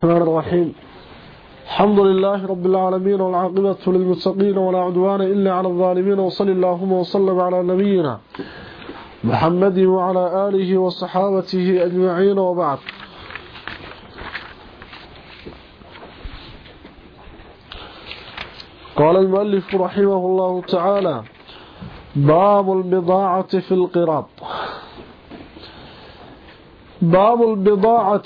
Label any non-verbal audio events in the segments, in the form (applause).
الرحمن الرحيم الحمد لله رب العالمين والعاقبة للمتقين ولا عدوان إلا على الظالمين وصل اللهم وسلم على نبينا محمد وعلى آله وصحابته أجمعين وبعد قال المؤلف رحمه الله تعالى باب البضاعة في القراط باب البضاعة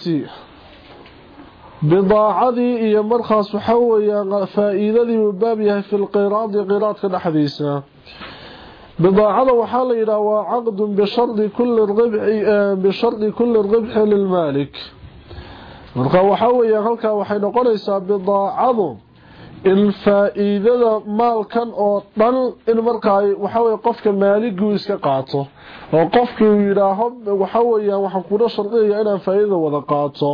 bidaacadii iyo markaas waxa weeyaan faa-iidadii uu baab yahay fi lqiraadi qiraadka dhexdiisa. Bidaacada waxaa la yidhaha waa caqdun bishardi kulli ribxi lilmaalik marka waxaa weeyaan halkaa waxay noqonaysaa bidaacadu in faa-iidada maalkan oo dhan in markaa waxaweye qofka maaliguu iska qaato. Oo qofkii uu yidhaaho waxa weeyaan waxaan kula shardinayaa inaan faa-iidada wada qaato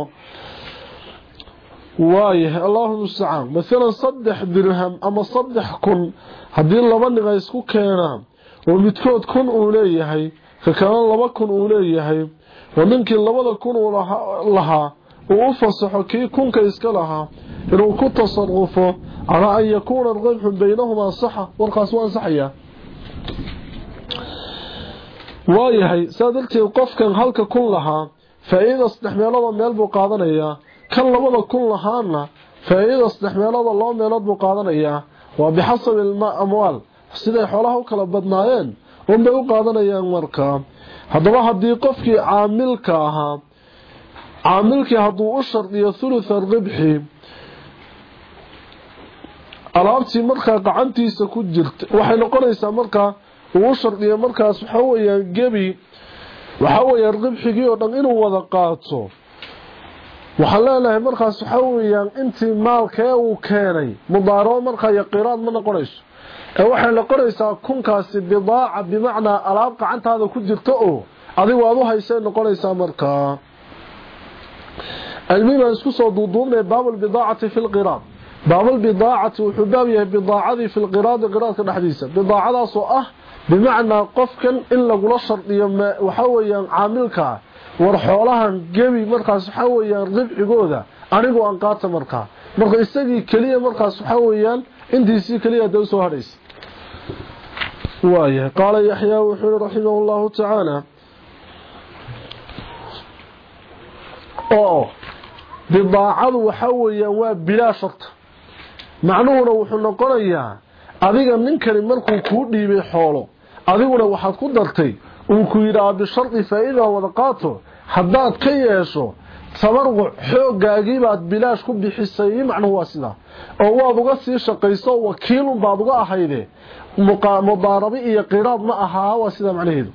waayahay allahu mustacaan maalan saddex dirham ama saddex kun haddii laba nin ay isku keenaan oo midkood kun uu leeyahay ka kalena laba kun uu leeyahay oo ninkii labada kun uu lahaa uu u fasaxo kii kunka iska lahaa inuu ku tasarufo calaa an yakuuna alqibxu baynahumaa saxa warkaas waa ansaxayaa waayahay saa darteed qofkan halka kun lahaa faa-iida saddex meelooda meel buu qaadanayaa kan labada kun lahaana faa-iidada saddex meelooda laba meelood buu qaadanayaa waa bixasabi amwaal siday xoolaha u kala badnaayeen unbay u qaadanayaan markaa haddaba haddii qofkii caamilka ahaa caamilkii hadduu u shardiyo thulutha ribxi alaabtii markaa gacantiisa ku jirta waxay noqonaysaa markaa uu u shardiyo markaas waxaa weyaan gebi waxaa weyaan ribxigii oo dhan inuu wada qaato waxaan leenahay markaas waxaa weeyaan intii maalkee uu keenay mudaarabo markaa iyo qiraad ma noqonayso. Ee waxay noqonaysaa kunkaasi bidaaca bimacnaa alaab gacantaada ku jirta oo adigu aad u haysay noqonaysaa markaa almim aan isku soo duuduubnay baabalbidaacati fi lqiraad baabalbidaacati wuxuu baab yahay bidaacadii fi lqiraadi qiraadka dhexdiisa. Bidaacadaasoo ah bimacnaa qofkan in lagula shardiyo waxaa weeyaan caamilkaa war xoolahan gebi markaas waxaa weeyaan ribcigooda anigu aan qaata markaa marka isagii keliya markaas waxaa weeyaan intiisii keliya hadda u soo hadhaysa. Waayahay qaala yaxyaa wuxuu yihi raximah llahu tacaala oo bidaacadu waxaa weeyaan waa bilaa sharta macnuhuna wuxuu noqonayaa adiga ninkani markuu kuu dhiibay xoolo adiguna waxaad ku dartay uu ku yidhaha bishardi faa-iida wada qaato. Haddaad ka yeesho tabaruc xoogaagiibaad bilaash ku bixisay macnuhu waa sidaa oo waad uga sii shaqayso wakiilun baad uga ahayde. Mudaarabi iyo qiraad ma ahaa waa sidaa macnaheedu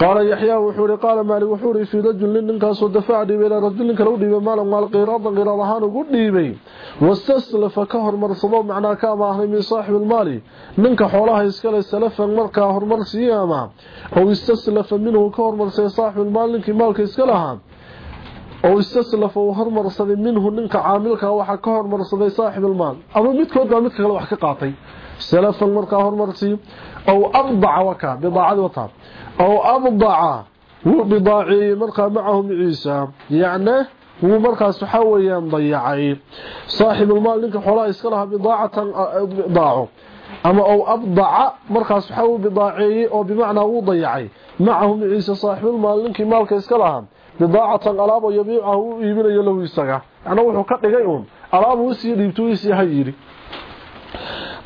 قال يحيى وحوري قال مالك وحوري سيدا جلن ننكا صدفاع ديبه لا رجل ننكا لو ديبه مالا مال قيرادا قيرادهان وقود ديبه واستسلف كهر مرصبه معنى كاما أهل من صاحب المال. ننكا حولاها يسكال السلفا مركا هر ياما أو استسلف منه كهر مرسي صاحب المال ننكا مالك يسكالها. أو استسلف وهر مرصد منه ننكا عاملك وحا كهر مرصبه صاحب المال. أما متك ودى متك لو حكي قاطي. Salafan markaa hormarsii ow abdaca waka bidaacadi wataa ow abdaca wuu bidaaceeyey markaa macahu maciisa yacne wuu markaas waxaa weeyaan dayacay saaxibulmaal ninka xoolaha iska lahaa bidaacatan daaco ama ow abdaca markaas waxaa uu bidaaceeyey oo bimacnaa wuu dayacay macahu maciisa saaxibulmaal ninkii maalka iska lahaa bidaacatan alaabo yabiicahu u iibinayo lahu isaga macnaa wuxuu ka dhigay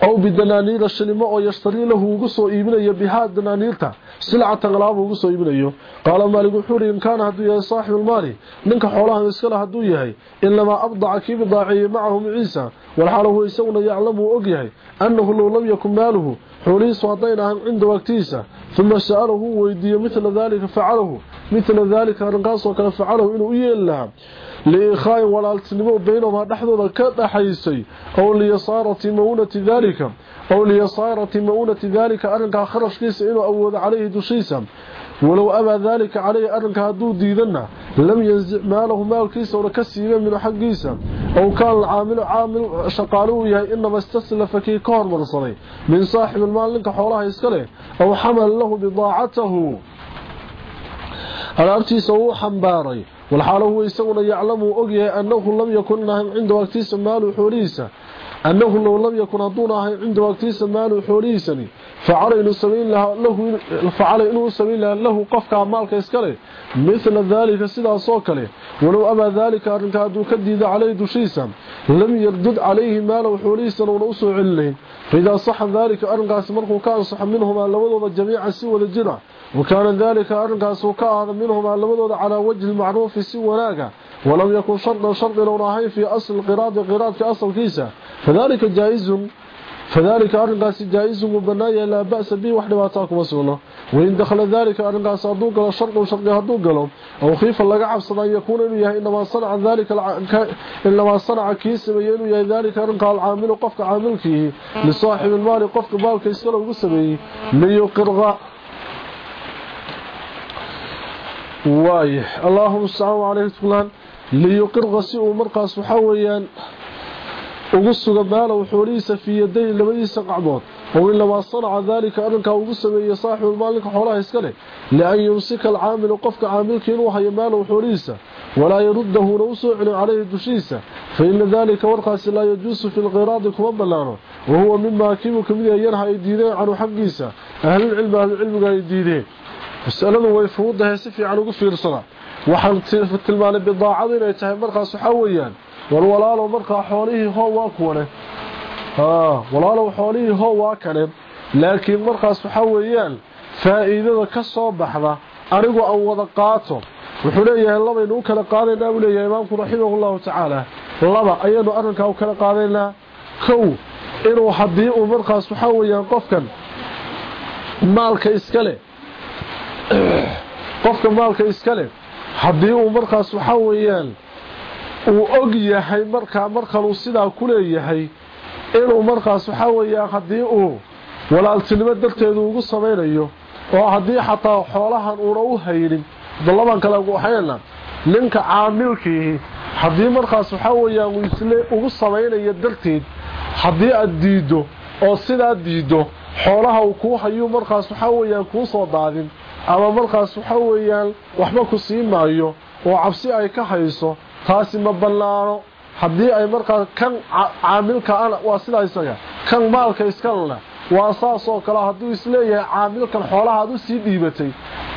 ow bidanaaniira shilimo oo yashtarii lahu ugu soo iibinayo bihaa danaaniirta silcatan alaab ugu soo iibinayo. Qaala maalig wuxuu ihi in kaana hadduu yahay saaxibuulmaali ninka xoolahan iskale hadduu yahay inamaa abdaca kii bidaaceeyey macahu maciisa walxaala huwa isaguna yaclamu uu og yahay annahu low lam yakun maaluhu xoolihiisu haddayn ahan cindahu agtiisa uma sa'alahu uu weydiiyo midla daalika facalahu مثل ذلك أرنقاس وكان فعله إنه إيه لها لإخاء والالتنمو بينهما نحضنا كدحيسي. أو ليصارة مؤونة ذلك. أو ليصارة مؤونة ذلك أرنقا خرج كيس إنه أود عليه دشيسا. ولو أبى ذلك عليه أرنك هدو ديدنا. لم ينزع ماله مالكيسا ولكسيبا من حق كيسا. أو كان العامل عامل شقالوه يهي إنما استسلف كي كور مرصني من صاحب المال لنك حولها يسكله أو حمل له بضاعته. Alaabtiisa uu xambaaray. Walxaalo huwa isaguna yaclamu ogyahay annahu lam yakun ahayn cinda waqtiisa maalu xoolihiisa. Annahu low lam yakun hadduuna ahayn cinda waqtiisa maalu xoolihiisani facala inuu samayn lahaa lahu facala inuu samayn lahaa lahu qofka maalka iska leh mithla daalika sidaasoo kale walow abaa daalika arrinka hadduu ka diida caleyhi dushiisa lam yardud calayhi maalahu xoolihiisana una u soo celinayn. Faidaa saxa daalika arrinkaasi markuu ka ansaxo minhumaa labadooda jamiican si wada jira وكان ذلك أرنقاس وكأهد منهما لمدود على وجه المعروف سي وناقة ولم يكن شرطا شرطا لو راهي في أصل قراد قراد في أصل كيسة. فذلك جائز فذلك أرنقاس جائز مبنايا لا بأس به وحد ما تاكم وسوله وإن دخل ذلك أرنقاس أدوك لشرط وشرط هدوك لهم أو خيفا لقع فصلا أن يكون إليه إنما صنع ذلك الع... إنما صنع كيس بيين إليه يعني ذلك أرنقا العامل قفك عاملكه لصاحب المال وقفك بالك يسكله وقسمه من يقرغ وايه اللهم صل عليه فلان ليقر غسي ومرقاس waxa weeyaan ugu suga baala wuxuuriisa fiyaday labadiisa qacbood oo in laba sanaca dalika arinka ugu sameeyay saaxiib maalinka xoolaha iska leh la yumsika al aamil qofka aamilka inuu hayo baala wuxuuriisa ولا يرده نوسو dushisa fa in فإن warqas la لا fil في القراض كما oo وهو مما كيبك من ينهى يديده عنه حقيسا أهل العلم أهل العلم قال يديده masaladu way fuudahay si fiican ugu fiirsada. Waxaan tilmaanay bidaacadu inay tahay markaas waxaa weeyaan war walaalow markaa xoolihii hoo waa kuwane walaalow xoolihii hoo waa kane laakiin markaas waxaa weeyaan faa'iidada ka soo baxda anigu aan wada qaato. Wuxuu leeyahay labaynu u kala qaadaynaa buu leeyahay imaamku raximahu llahu tacaala. Laba ayaynu arrinkaa u kala qaadaynaa kow inuu haddii uu markaas waxaa weeyaan qofkan maalka iska leh qofka maalka iska leh haddii uu markaas waxaa weeyaan uu og yahay markaa markanuu sidaa ku leeyahay inuu markaas waxaa weeyaan haddii uu walaaltinimo darteedu ugu samaynayo oo haddii xataa xoolahan uuna u haynin dalaban kale waxayna ninka caamilkiihi haddii markaas waxaa weeyaan uu isle ugu samaynayo darteed haddii aad diiddo oo sidaa diiddo xoolaha uu kuu hayuu markaas waxaa weeyaan kuu soo daadin ama markaas waxaa weeyaan waxba ku sii maayo oo cabsi ay ka hayso taasi ma bannaano. Haddii ay markaas kan caamilka ana waa sidaa isaga kan maalka iskalena waa saasoo kale hadduu is leeyahay caamilkan xoolaha aad u sii dhiibatay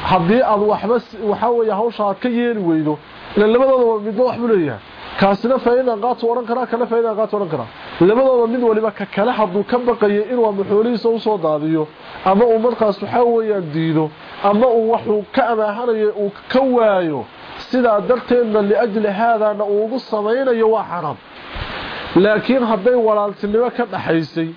haddii aad waxba waxaa weeye hawsha ka yeeli weydo ila labadooda midba waxbuu leeyahay. Kaasina faa'iidan qaatu odhan karaa kana faa'iidan qaatu odhan karaa. Labadooda mid waliba ka kale hadduu ka baqayo inuu ama u soo daadiyo ama uu markaas waxaa weeyaan diido ama uu waxuu ka amaahanayo uu ka waayo sidaa darteedna liajli haadaana uu ugu samaynayo waa xaraam. Laakiin hadday walaaltinimo ka dhaxaysay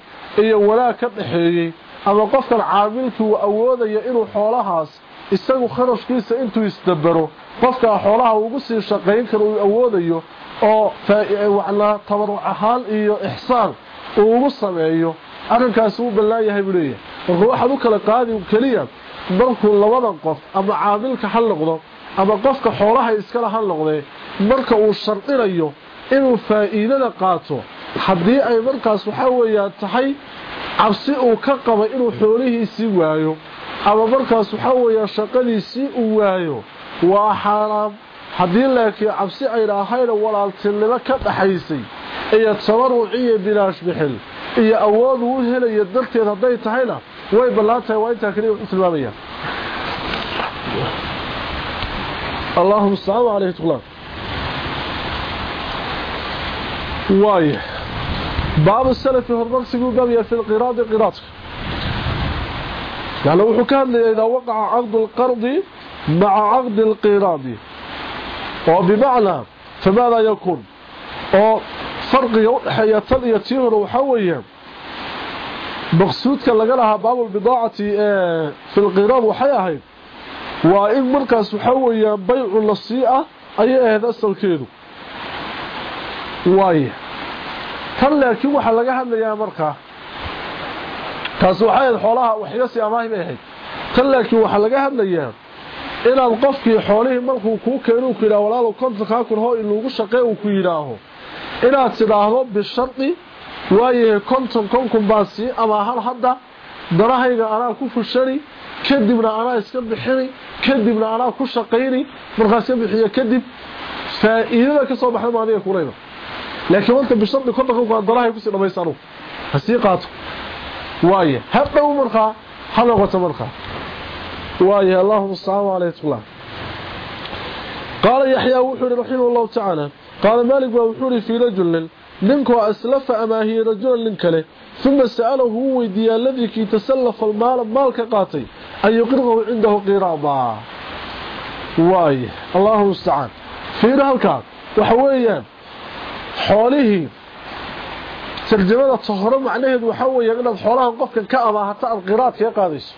iyo wanaag ka dhaxeeyey ama qofkan caamilkii uu awoodayo inuu xoolahaas isagu kharashkiisa intuu isdabaro qofkaa xoolaha ugu sii shaqayn karo uu awoodayo oo tabaruc ahaan iyo ixsaan uu ugu sameeyo arrinkaasi wuu bannaan yahay buu leeyahay. Marka waxaad u kala qaadi keliya markuu labadan qof ama caamilka ha noqdo ama qofka xoolaha iskala ha noqdee marka uu shardinayo inuu faa'iidada qaato haddii ay markaas waxaa weeyaan tahay cabsi uu ka qaba inuu xoolihiisii waayo ama markaas waxaa weeyaan shaqadiisii uu waayo waa xaaraam. Haddii laakiin cabsi ayna ahayna walaaltinimo ka dhaxaysay iyo tabaruc iyo bilaash bixin iyo awood uu helayo darteed hadday tahayna way bannaan tahay waa intaa keliya wuxuu tilmaamaya اللهم استعان عليه تقلان واي باب السلف هرمقسي قبيا في القراض قراض يعني وحو كان إذا وقع عقد القرض مع عقد القراض وبمعنى فماذا يكون فرق يوحي يتيهر وحويا maqsuudka laga lahaa baabulbidaacati ee filqiraad waxay ahayd waa in markaas waxaa weeyaan baycu la sii ah ayay ahayd asalkeedu. Waay tan laakiin waxaa laga hadlayaa markaa taasi waxay ahayd xoolaha waxyasii amaahi bay ahayd. Tan laakiin waxaa laga hadlayaa inaad qofkii xoolihii markuu kuu keeno uu ku yidhaha walaalow kontankaa shaqee uu ku yidhaaho inaad tidhaahdo bishardi waayahay konton konkun baa sii amaahan hadda danahayga anaa ku fushani kadibna anaa iska bixini kadibna anaa ku shaqayni markaa bixiyo kadib faa'iidada ka soo baxda maadiga kulayba laakiin wanta bishardi kontonka ku dalahay ku sii dhamaysano ha sii qaato. Waaye ha dhow markaa ha noqoto markaa. Waaye allahuma astacaan alayhi tqullah qaala yaxyaa wuxuu yihi raximah allahu tacaala qaala maalik baa wuxuu yihi fii ninkoo aslafa amaahiyey rajulan nin kale uma sa'alahu wuu weydiiyey aladii kii tasallafa almaala maalka qaatay an yuqirqahu cindahu qiraada waaye allahu mustacaan fiiri halkaas waxa weeyaan xoolihii tarjamada ta hore macnaheedu waxaa weeya inaad xoolahan qofkan ka amaahata aad qiraad kaga qaadayso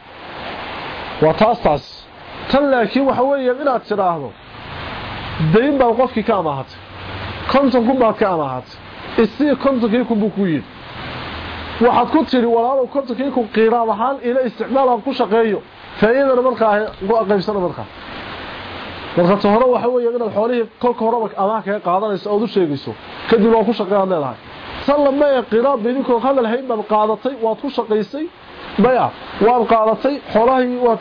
waa taas taas tan laakiin waxa weeya inaad tidhaahdo dayn baad qofkii ka amaahatay konton kun baad ka amaahatay isii kontonkii kun buu ku yidhi. Waxaad ku tidhi walaalow kontonkii kun qiraad ahaan ila isticmaal aan ku shaqeeyo. Faa'iidana markaa qaybsana markaa. Marka ta hore waxa weeya inaad xoolihii kolka horeba amaah kaga qaadanayso ood u sheegayso kadib waa ku shaqeeyaad leedahay. Tan lama ee idinkoo hadal hayn baad qaadatay waad ku shaqaysay maya waad qaadatay xoolahii waad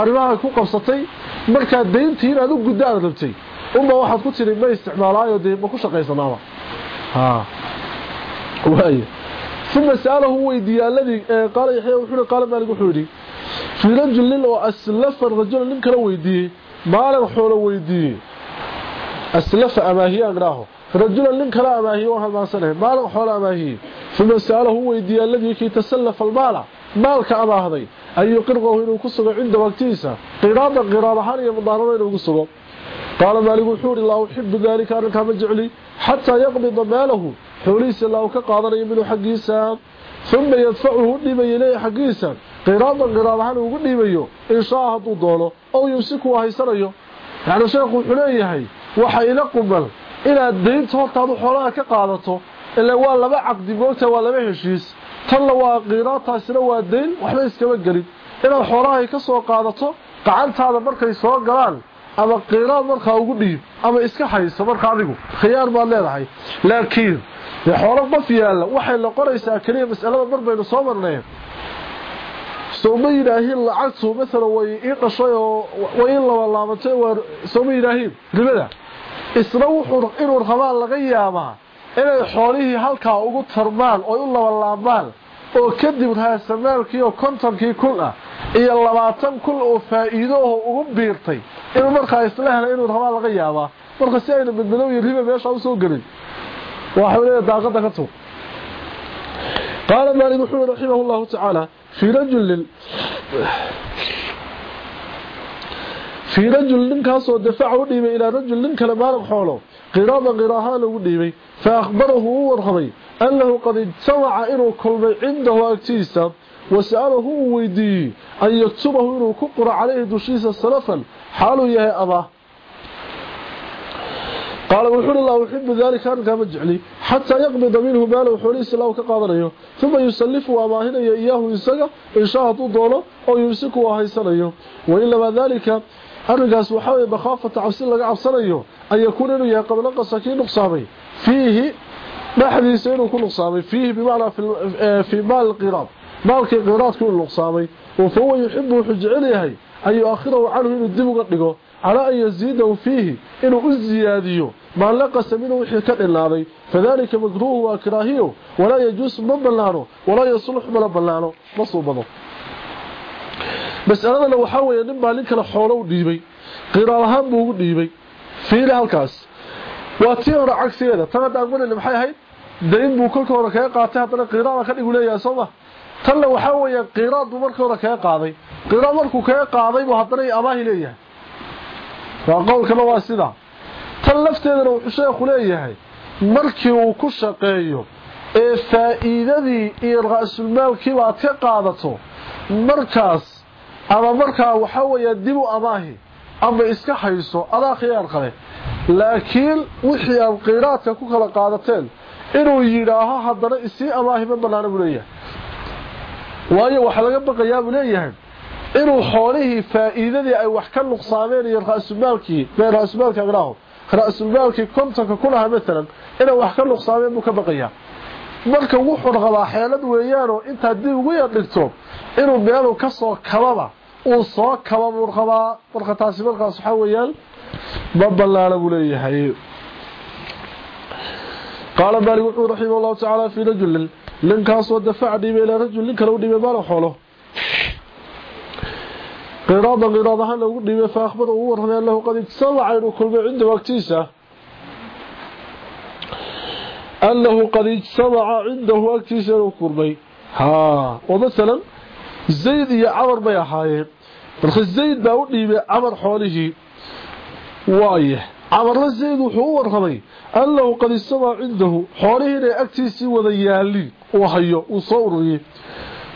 arrimaha ku qabsatay markaa dayntii inaad u guddo aad rabtay. Unba waxaad ku tidhi ma isticmaalaayo dee ma ku shaqaysanaaba ha. Waaye uma sa'alahu weydiiyey alladii qaala yaxya wuxuu yihi qaala maalik wuxuu yidhi fii rajul nin oo aslafa rajula nin kala weydiiyey maalin xoolo weydiiyey. Aslafa amaahiyaan idhaaho rajula nin kala amaahiye waan halmaansanahay maalin xoolo amaahiyey uma sa'alahu weydiiyey alladii kii tasallafa almaala maalka amaahday an yuqirqahu inuu ku sugo cinda waqtigiisa qiraada qiraad ahaan iyo mudaaraba inuu ku sugo qaala maalik wuxuu yihi laa uxibu daalika arrinkaa ma jecli xataa yaqbida maalahu xoolihiisa laa u ka qaadanayo minhu xaggiisa uma yadfacuhu u dhiibayo ileyhi xaggiisa qiraadan qiraad ahaan ugu dhiibayo in shaa hadduu doono ow yumsiku waa haysanayo yacni sheekhu wuxuu leeyahay waxa ila qumal inaad daynta hortaadu xoolaha ka qaadato ila waa laba caqdi moogta waa laba heshiis tanna waa qiraad taasina waa dayn waxba iskama gelin inaad xoolahay ka soo qaadato gacantaada markay soo galaan ama qiraad markaa ugu dhiib ama iska hayso marka adigu khiyaar baad leedahay. Laakiin xoolo qof yaalla waxay noqonaysaa keliya mas'alada mar baynu soo marnay. Sooma yidhaahiin lacagtu maalan way ii dhashay oo way ii labalaabatay waa sooma yidhaahiin ribada isna wuxuu inuu rabaa laga yaabaa inay xoolihii halkaa ugu tarmaan oo u labalaabmaan oo kadib raasamaalkii oo kontonkii kun ah iyo labaatan kun oo faa'iido oo ugu biirtay inuu markaa isla helay inuu rabaa laga yaabaa marka si ayna badbadow iyo riba meesha u soo gelin waxa uu daaqada ka tuug qaala maalik wuxuu raximahu allahu tacaala fii rajulin fii rajul ninkaasoo dafaca u dhiibay ilaa rajul nin kale maalig xoolo qiraada qiraahaan lagu dhiibay fa akhbarahu u warramay annahu qad ijtamaca inuu kulmay cindahu agtiisa wasalahu uu weydiiyey an yaktubahu inuu ku qoro calayhi dushiisa salafan xaaluu yahay aba qaala wuxuuhi laa uxibu daalika arrinkaa ma jecli. Xataa yaqbida minhu maalahu xoolihiisa ilaa uu ka qaadanayo. Uma yusalifu waa maahinaya iyaahu isaga inshaa hadduu doono oo yumsiku waa haysanayo. Wainamaa daalika arrinkaas waxaa weye makhaafata cabsi laga cabsanayo an yakuuna inuu yahay qabnaqasa kii nuqsaamay. Fiihi dhexdiisa inuu ku nuqsaamay. Fiihi bimacnaa fii eh, maalkii qiraadku u luqsaamay oo fa huwa yuxibu wuxuu jecel yahay an yu-akhirahu canhu inuu dib uga dhigo calaa an yasiidahu fiihi inuu u siyaadiyo maa laqasa wixii ka dhinaaday fadaalika makruuhu waa karaahiyo walaa yajuusu ma bannaano. Walaa yasluxu mana bannaano. Ma suubado mas'aladana weeye nin baa nin kale xoolo u dhiibay qiraal ahaan buu ugu dhiibay. Fiili halkaas. Waa tii hore tan hadda aqbalina maxay ahayd? Dayn buu kolka hore kaga qaatay haddana qiraala ka dhigu leeyahay sooma tan la waxa weeye qiraadu markii hore ka qaaday. Qiraad markuu ka qaaday buu hadana amaahi leeyahay. Waa qowlkana waa sida. Tan lafteedana wuxuu sheekhu leeyahay markii uu ku shaqeeyo ee faa'iidadii iyo ra'sulmaalkii aad ka qaadato markaas ama markaa waxa weeye dib u amaahi ama iska hayso adaa khiyaar qale. Laakiin wixii aad qiraadka ku kala qaadateen inuu yidhaaho haddana isii amaahi ma banaana buu leeyahay waayo waxaa laga baqayaa buu leeyahay inuu xoolihii faa'iidadii ay wax ka nuqsaameen iyo ra'sulmaalkii been ra'sulmaalka agdhaaho ra'sulmaalkii kontonka ku lahaa maalan inay wax ka nuqsaameen buu ka baqayaa. Marka wuxuu rabaa xeelad weeyaanoo intaad dib ugu yadhigto inuu meelu ka soo kababa uu soo kaba buu qabaa marka taasi markaas waxa weeyaan ma ballaana buu leeyahay. Qaala maalik wuxuu raximah allahu tacaala fii ninkaasoo dafaca dhiibay ilaa rajul nin kale u dhiibay maala xoolo. Qiraada qiraad ahaan lagu dhiibay fa ugu warramay annahu qad ijtamaca inuu kulmay cindahu agtiisa annahu qad ijtamaca cindahu agtiisa inuu kulmay. Haa oo masalan zayd iyo camar bay ahaayeen. Marka zayd baa u dhiibay camar xoolihii. Waaye camarna zayd wuxuu u warramay annahu qad ijtamaca cindahu xoolihii inay agtiisii wada yaaliin uu hayo uu soo ururiyey.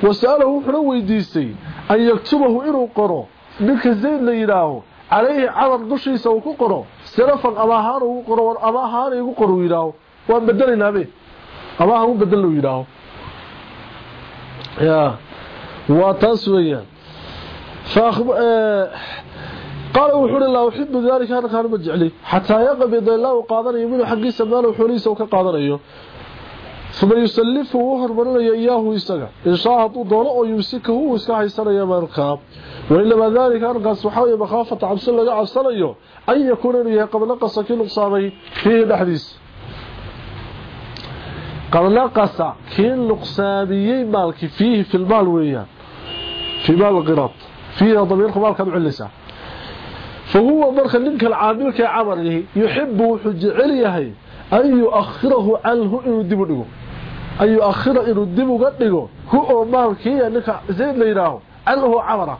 Wasa'alahu wuxuuna weydiistay an yaktubahu inuu qoro. Ninka zayd la yidhaaho calayhi camar dushiisa uu ku qoro. Salafan ama ahaan ugu qoro ama ahaan igu qoro uu yidhaaho. Waan bedelaynabe ama ahaan u bedel uu yidhaaho. Ya waa taas weeyaan. Qaala wuxuu uhi laa uxibu daalika jecli. Xataa yaqbida ilaa uu qaadanayo minuu xaggiisa maalow xoolihiisa uu ka qaadanayo فما يسلفه وهر بنا إياه إساقه إن شاء الله دولة يمسكه وإساقه إساقه يمارك وإنما ذلك أرقى سبحانه بخافة عبد الله عبد الله أن يكون إليه قبل نقص كي نقصامه فيه الأحديث قبل نقص كي نقصامي مالك فيه في المال وليا في مال القراط. فيه ضمير خبار كم علسة. فهو مرخ لنك العامل كعمره يحبه حج عليه. An yu-akhirahu canhu inuu dib u dhigo. An yu-akhira inuu dib uga dhigo hu oo maalkiiya ninka zayd la yidhaaho canhu camara.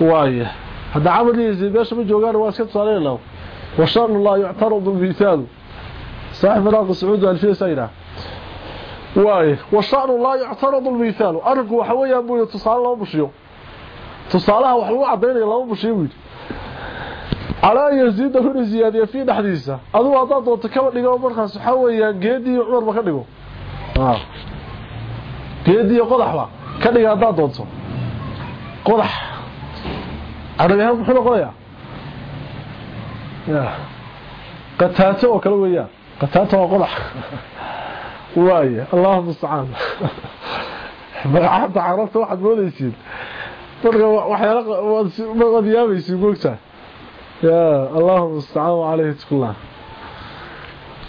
Waaya hadda camar iyo zayd meesha ma joogaan waa iska tusaaleyna washanu laa yuctaradu lmithaalu saaxib maraaqi sacuudi alfiya saa yidhaah waaya washanu laa yuctaradu lmithaalu arrinku waxa weeyaan buu yidhi tusaale lama bushiyo. Tusaalaha wax lagu cadaynaya lama bushiyo buu yidhi calaa yaziida inuu ziyaadiya fii dhexdiisa. Adugu haddaad doonto kaba dhigo markaas waxaa weeyaan geediiyo cumarba ka dhigo. Geediiyo qodaxba ka dhiga haddaad doonto. Qodax. Carabi ahaan muxuu noqonayaa? Ya qataato oo kale weeyaan. Qataato waa qodax. Waaya allahuma mustacaan. Magacaanta carabta waxaad moodaysiin. Marka waxyaala waad yaabaysiin moogtaa يا اللهم استعان عليه تكلا.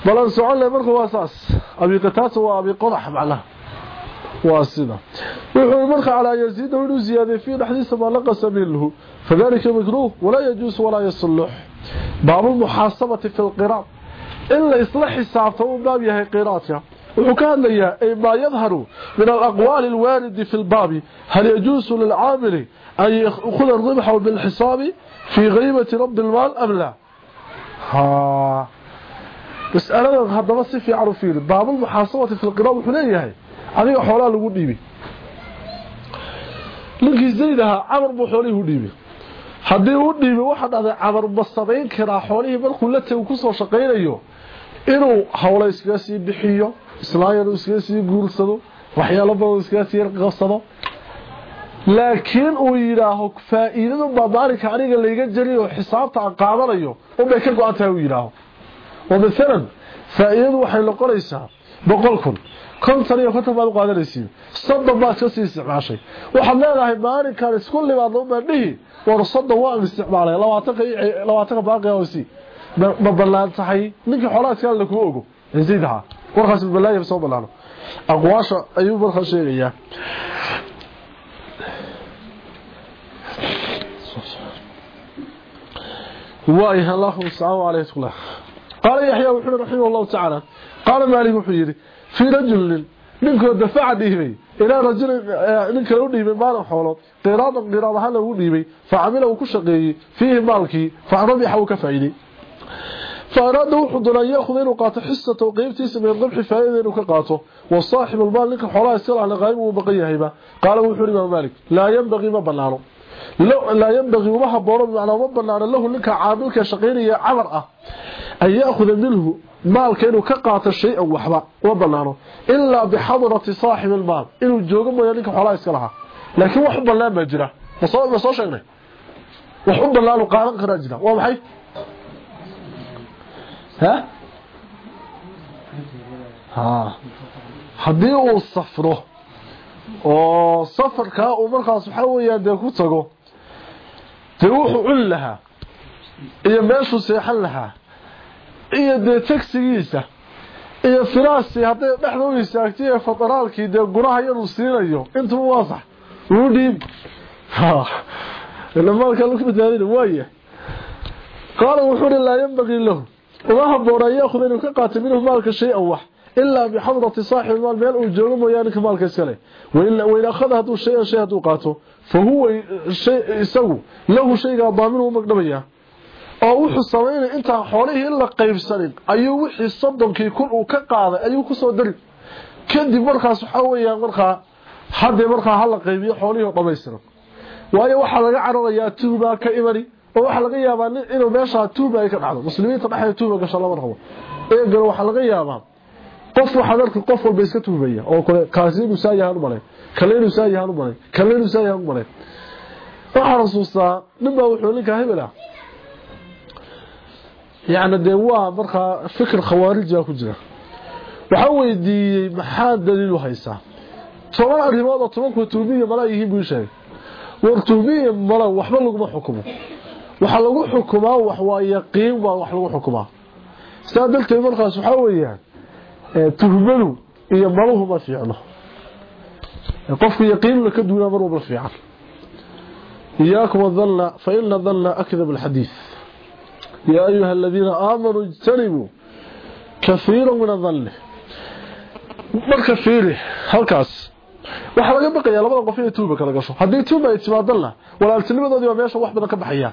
بلان سعون له مركو واساس أبي قتاس وأبي قضح معنا. واسنا وحول مركو على يزيد ولو زياده في حديث ما لقى سبيله فذلك مكروه ولا يجوز ولا يصلح. باب المحاسبة في القراء الا اصلاح حسابته باب يهي قراءتها وكان ليا أي ما يظهر من الأقوال الوارد في الباب. هل يجوز للعامل أن يأخذ الربح بالحساب؟ fii qaybati rabd ilmaal am laa mas'aladan haddaba si fiican u fiiri baabulmuxaasabati fi lqiraa wuxuu leeyahay adiga xoolaa lagu dhiibay ninkii zayd ahaa camar buu xoolihii u dhiibay haddii u dhiibay waxaa dhahday camar ma samayn karaa xoolihii markuu la tego ku soo shaqaynayo inuu hawla iskaga sii bixiyo islaayanu iskaga sii guursado waxyaalo badan iskaga sii qabsado laakiin uu yidhaaho faa'iidadu baa maalinka aniga layga jeliy oo xisaabta aan qaadanayo unbay ka go-an tahay uu yidhaaho. Oo maalan faa'iidadu waxay noqonaysaa boqol kun. Konton iyo konton baad u qaadanaysiin. Soddon baad iska sii isticmaashay. Waxaad leedahay maalinkan isku libaadna ubaan dhihi war soddon waan isticmaalay. Labaatanka sii. Ma ballaan tahay? Ninkii xoolaha iska la kugu ogo. Zaydaha warkaas ayuu markaa sheegayaa هو إيها الله سعوه عليه الصلاة قال يحيى وحنا رحمه الله تعالى قال مالك وحيري في رجل منك دفع به إلى رجل آه، منك وديهمي مالا حولو قرادا قرادا هلا وديهمي فعمله كشقي فيه مالكي فعربي حوك فعيني فأراد وحضر يأخذ يأخذين وقاط حصة وقيمتي سمين غمح فائدين وكقاطه وصاحب المال لك حراء السلع لغايمه وبقية هيبا قال وحيري مالك لا ينبغي ما بلانه لا ينبغي وما هبورا على وما بنانا له لك عاملك شقيرية عمر أه أن يأخذ منه مالك إنه كقاط الشيء وحبا وما بنانا إلا بحضرة صاحب المال إنه جوغم يعني ويالك حولا يسكرها لكن وحبا لا ما وصوى بصوى شغنه وحبا لا نقارن كراجنا ومحي ها؟ ها. haddii uu safro oo safarkaa uu markaas weeyaan dee ku tago dee wuxuu cuni lahaa iyo meeshuu seexan lahaa iyo dee tagsigiisa iyo firaasi hadday dhexda u istaagtay ee fadaraalkii dee gunaha yanuu siinayo intuba waa sax. Wuu dhiib. Ila maalka lagu badbaadina waaya qaala wuxuu hi laa yanbagii lahu. Uma haboona an inuu ka qaato minhu maalka shay-an wax ilaa bixadrati saaxibi maal meel uu joogo mooyaane ninka maalka iskale wain akhada hadduu shay-an huwa isagu lahu shaygaa daaminuhu magdhabaya oo wuxuu samaynaya intaan xoolihii la qaybsanin ayuu wixii soddonkii kun uu ka qaaday ayuu ku soo dari kadib markaas waxaa weyaan markaa haddee markaa hala qaybiyo xoolihii oo dhamaystiran waxaa laga cararayaa tuhbaa ka imani oo waxaa laga yaabaa inuu meeshaa tuhba ay ka dhacdo. Muslimiinta dhexda tuhba gasho lama rabo. Eegana waxaa laga yaabaa qof waxaad arki qof walba iska tuhbaya oo kaasi inuu saa u malay kale inuu saa u malay kale inuu saa u malay waxaa rasuustaa nin baa wuxuu ninkaa hebel ah. Yacni dee waa markaa fikir ku jira. Waxaa weydiiyey maxaa daliilu haysaa? Toban arrimood oo tobanku tuhmiya mala yihiin buu sheegay. War tuhmiya mala waxba laguma xukumo. Waxa lagu xukumaa wax waa yaqiin waa wax lagu xukumaa. Sidaa darteed markaas waxaa weeyaan tuhmadu iyo maluhu ma fiicno. Qofku yaqiinuna ka duunaa mar walba fiican. Iyaakum adhanna fa ina dhanna akdab alxadiid yaa ayuha aladiina aamanuu ijtanibuu kahiira min adhanni marka fiiri halkaas. Waxaa laga baqayaa labada qof inay tuhma kala gasho. Haddii tuhma ay timaadana walaaltinimadoodii baa meesha wax badan ka baxaya.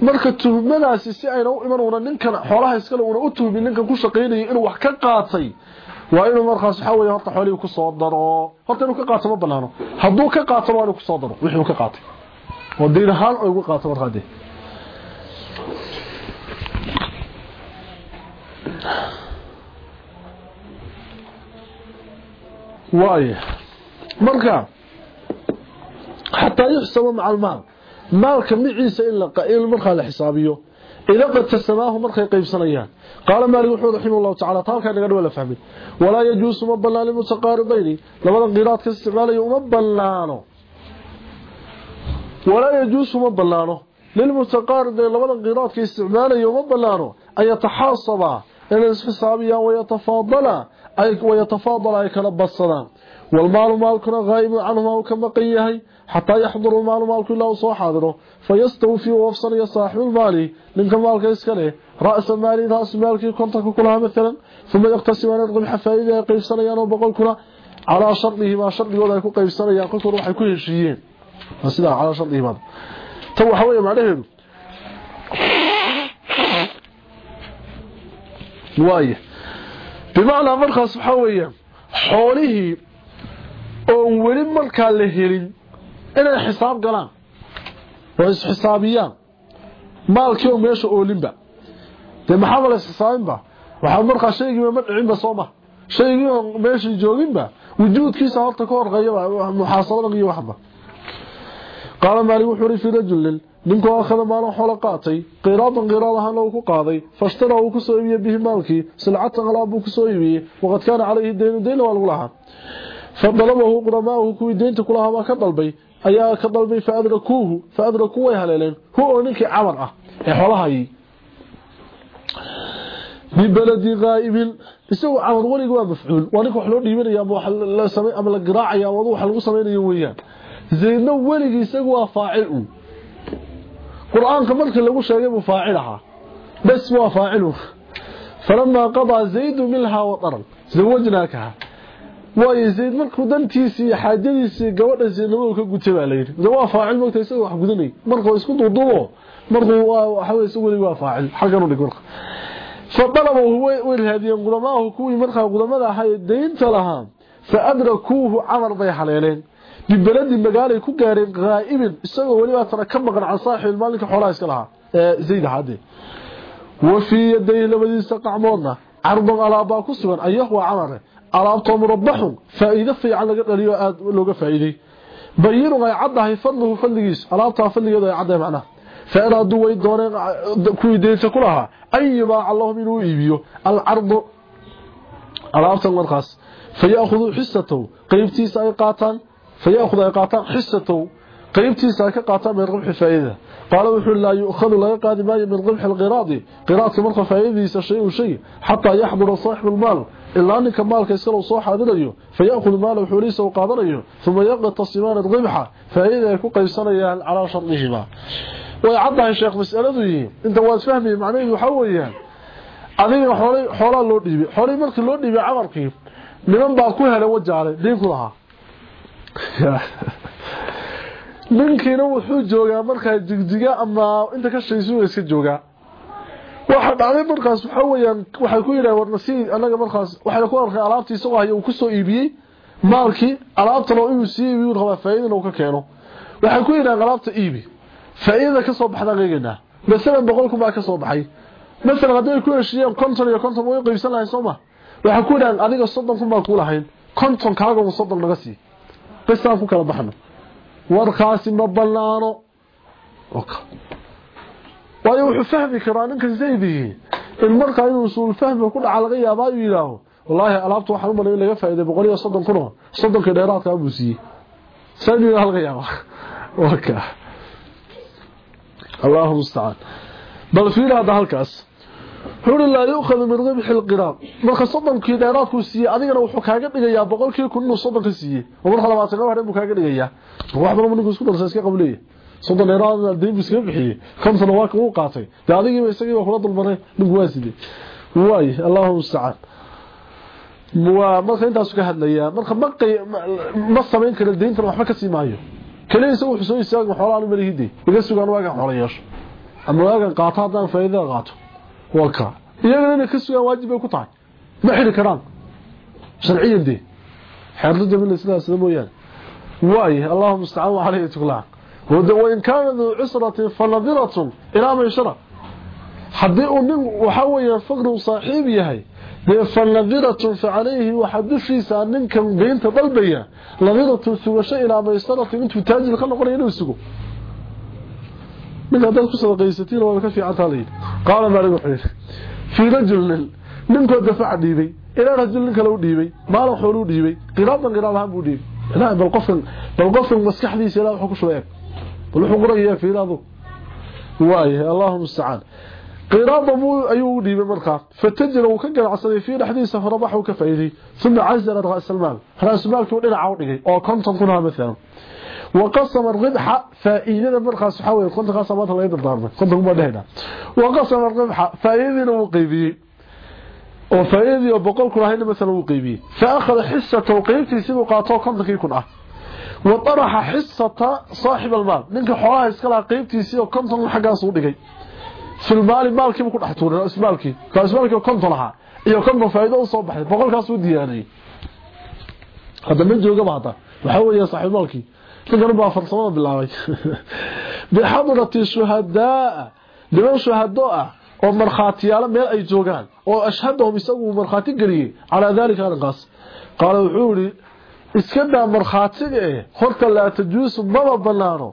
Marka tuhmadaasi si ayna u iman una xoolaha iskale una u tuhmin ninkan ku shaqaynayay inuu wax ka qaatay waa inuu markaas waxaa weeye horta xoolihii ku soo daro. Horta inuu ka qaato banaano. Hadduu ka qaato inuu ku soo daro. Wixii uu ka qaatay. Oo diin ahaan ugu qaato markaa dee. Waaye marka xataa yuxsaba maca almaal. Maalka miciisa in markaa la xisaabiyo إذا قد تسماه مرخي قيب سنيان قال مالي وحوض رحمه الله تعالى طالك أنه ولا فهمي. ولا يجوز مبلا للمتقاربين. لما القيرات كاستعمالي ومبلانه ولا يجوز مبلانه للمتقاربين. لما القيرات كاستعمالي ومبلانه أن يتحاصبا إن الإسحسابية ويتفاضلا أي ويتفاضلا أي كنب الصلاة والمال مالكنا غائب عنه وكما قيهي حتى يحضر المال مالك الله صو حاضره فيستوفي وافصل يا صاحب المال منك مالك اسكله راس المال راس مالك كنت كلها مثلا ثم يقتسم ان يرغب حفايده قيسريان وبقول كنا على شرطه ما شرطه ولا يكون قيسريان كل روح يكون هشيين فسدا على شرطه ما تو حويه معناه وايه بمعنى مرخص حويه xoolihii oon weli markaa la helin Inay xisaab galaan oo isxisaabiyaan. Maalkii oo meesha oolinba. Dee maxaaba la isxisaabinba? Waxaa markaa ma dhicinba soo ma. Shaygii jooginba wujuudkiisa horta ka horqeeyaba muxaasabadan iyo waxba. Qaala maalik wuxuu uri fii rajulin akhada maalin xoolo qaatay qiraadan qiraad ahaan uu ku qaaday fashtara uu ku soo iibiyey bihi maalkii silcatan alaab buu ku soo iibiyey waqad kaana calayhi daynu dayn waa lahaa. Fadalabahu qudamaauhu kuwii deynta kulahaa ka dalbay ayaa ka dalbay faadrakuuhu faadrakuu way haleeleen hu oo ninkii camar ah ee xoolahayay bibaladi qaa'ibin isagu camar weliga waa mafcuul waa ninka wax loo dhiibanaya ama la garaacaya ama wax lagu samaynayo weeyaan zaydna weligii isagu waa faacil u qur-aanka markii lagu sheegay buu faacil ahaa bas waa faacilu falamaa qadaa zaydu minhaa wadaran zawajnaakaha waayo zayd markuu dantiisii iyo xaajadiisii gabadha zaydnimadu ka gutay baa layidhi de waa faacil mogta isaga wax gudanay markuu isku duuduubo markuu waxawey isagu welig waa faacil xaggan u dhig marka fadalabahu way raadiyeen qudamaahu kuwii markaa qudamada ahaa ee daynta lahaa fa adrakuuhu camar bay haleeleen bibaladi magaalay ku gaareen qaa'ibin isagoo weliba tana ka maqan can saaxibil maalinka xoolaha iska lahaa ee zayd ahaadee wa labadiisa qacmoodna cardon alaabbaa ku sugan ayah waa camare alaabtoo murabaxun faa-iido fiican laga dhaliyo aad looga faa-iiday. Ay caddahay fadluhu fadligiis alaabtaa fadligeedu ay caddahay macnaha. Fairaaduu way dooneen ku lahaa an yubaaca lahum inuu iibiyo alcardu alaabtan markaas. Fayaahuduu xisatow qeybtiisa ay qaataan fayaahud ay qaataan xisatow qeybtiisa ka qaataan min rabxi faa-iidada qaala wuxuu laa yu'khadu laga qaadi maayo min rabxi alqiraadi. Qiraadka marka faa-iidadiisa shay u shay xataa yaxdura saaxibu lmaal ilaa ninka maalka iskala soo xaadirayo fayaأkhud maala xuliisa uu qaadanayo uma yaqtasimaan ribxa faa'ida ay ku qaybsanayaan calaa sharطihima way caddahay sheekh mas'aladu yihiin inta waad fahmaya macnaheedu waxaa weeyaan adiga xoolaa loo dhiibay xoolay markii loo dhiibay camarkii niman baa ku helay wajaale diin ku lahaa. (laughs) Ninkiina wuxuu joogaa markaa jigjiga ama inta ka shaysu iska joogaa waxa dhacday markaas waxa weeyaan waxay ku yiraahdeen war nasiib anaga markaas waxa ku arkay alaabtii isagoo hayo uu ku soo iibiyay maalkii alaabtan oo inuu sii iibiyo raba faa'iido uu ka keeno. Waxay ku yiraahdeen alaabta iibi faa'iida ka soo baxda qeygana masalan boqolku baa ka soo baxay. Masalan haday ku heshiiyeen konton iyo konton way qaybsan lahayn sooma waxa ku yiraahdeen adiga 30 kun baa ku lahayn konton kaaga uu 30 naga sii. Qisaan ku kala baxno. Warkaasi ma banaano waayo wuxuu fahmi karaa ninka zaydii in markaa inuu usuul fahmi ku dhaca laga yaabaa uu yidhaaho wallaahi alaabta waxaan u malayn in laga faa'iiday boqol iyo soddon kun oo soddonkii dheeraadkaa buu siiyey. Yaabaa. Waka allahu mustacaan bal fiiri hadda halkaas wuxuu laa yuukhadu min ribxi lqiraab marka soddonkii dheeraadkuu siiyey adigana wuxuu kaaga dhigayaa boqolkii kun inuu soddonka siiyey. Oo marka labaatan ka kaaga dhigayaa. Wax badan ninku isku darsa iska qableeya soddon dheeraad deyn iska bixiyey. Konton waa ka uu qaatay. Dee adigiiba isagiiba kula dulmaray? Ninku waa sidee waay allahu mustacaan waa marka ka hadlayaa marka ma ma samayn kara deyntan waxba ka sii maayo. Wuxuu soo istaaga xoolahan malihide iga sugaan waagan xoolo ama waagan qaato haddaan qaato. Waa iyagana ka sugaan waajib bay ku tahay. Ma xiri karaan. Sharciyan dee. Xeerda jamila sidaas mooyaane. Waay allahu mustacaan wa calayhi tuqlaa وإن كان ذو عسرة فنظرة إلى ما يشرع. حدي أمين وحوي الفقر وصاحب فنظرة فعليه وحدثيس أنين كان بين تضلبية. نظرة سوشة إلى ما يشرع أنت تاج الخلق قرية نفسه من هذا القصة قيستين ولا كفي عطالين قال مالك وحير في رجل ننكو دفع ديبي. إلى رجل ننكو لو ديبي. مالو حولو ديبي. قرابا قرابا هم ديبي لا بل قفن بل قفن مسكح ديس إلى وحكو شوية. كل حقر هي في ذاذو وآيه اللهم استعان. قراض مو ايو ديبه فتجر وكان قال عسى في دحدي سفر بحو كفيدي ثم عزل رأس المال. رأس المال تو دينا أو دغي أو كنتم كنا مثلا. وقسم الربح فائده مرقه سحوي كنت قسمت له دبارده كنت مو دهدا وقسم الربح فائده لو قيبي أو فائده أو بقول كل هين مثلا وقيبي. فأخذ حصه توقيفتي سبو قاطو كنت كنا وطرح حصة صاحب المال منك حوالها اسكالها قيبتي سيو كنتم حقا صودقي في المال مالكي بكو دحتوري اسمالكي كاسمالكي كنتم لها iyo konton faa'iido u soo baxay boqolkaas uu diyaariyay hadda ma jooga baada waxa weeye saaxiibaalkii ninkan baa farsamada bilaabay bixadrati shuhadaa liman shuhado ah oo markhaatiyaalo meel ay joogaan oo ashhadahum isagu markhaati geliyey calaa dalika arrinkaas qaala wuxuu yidhi iska daa markhaatiga eh. Horta laa tajuusu maba banaano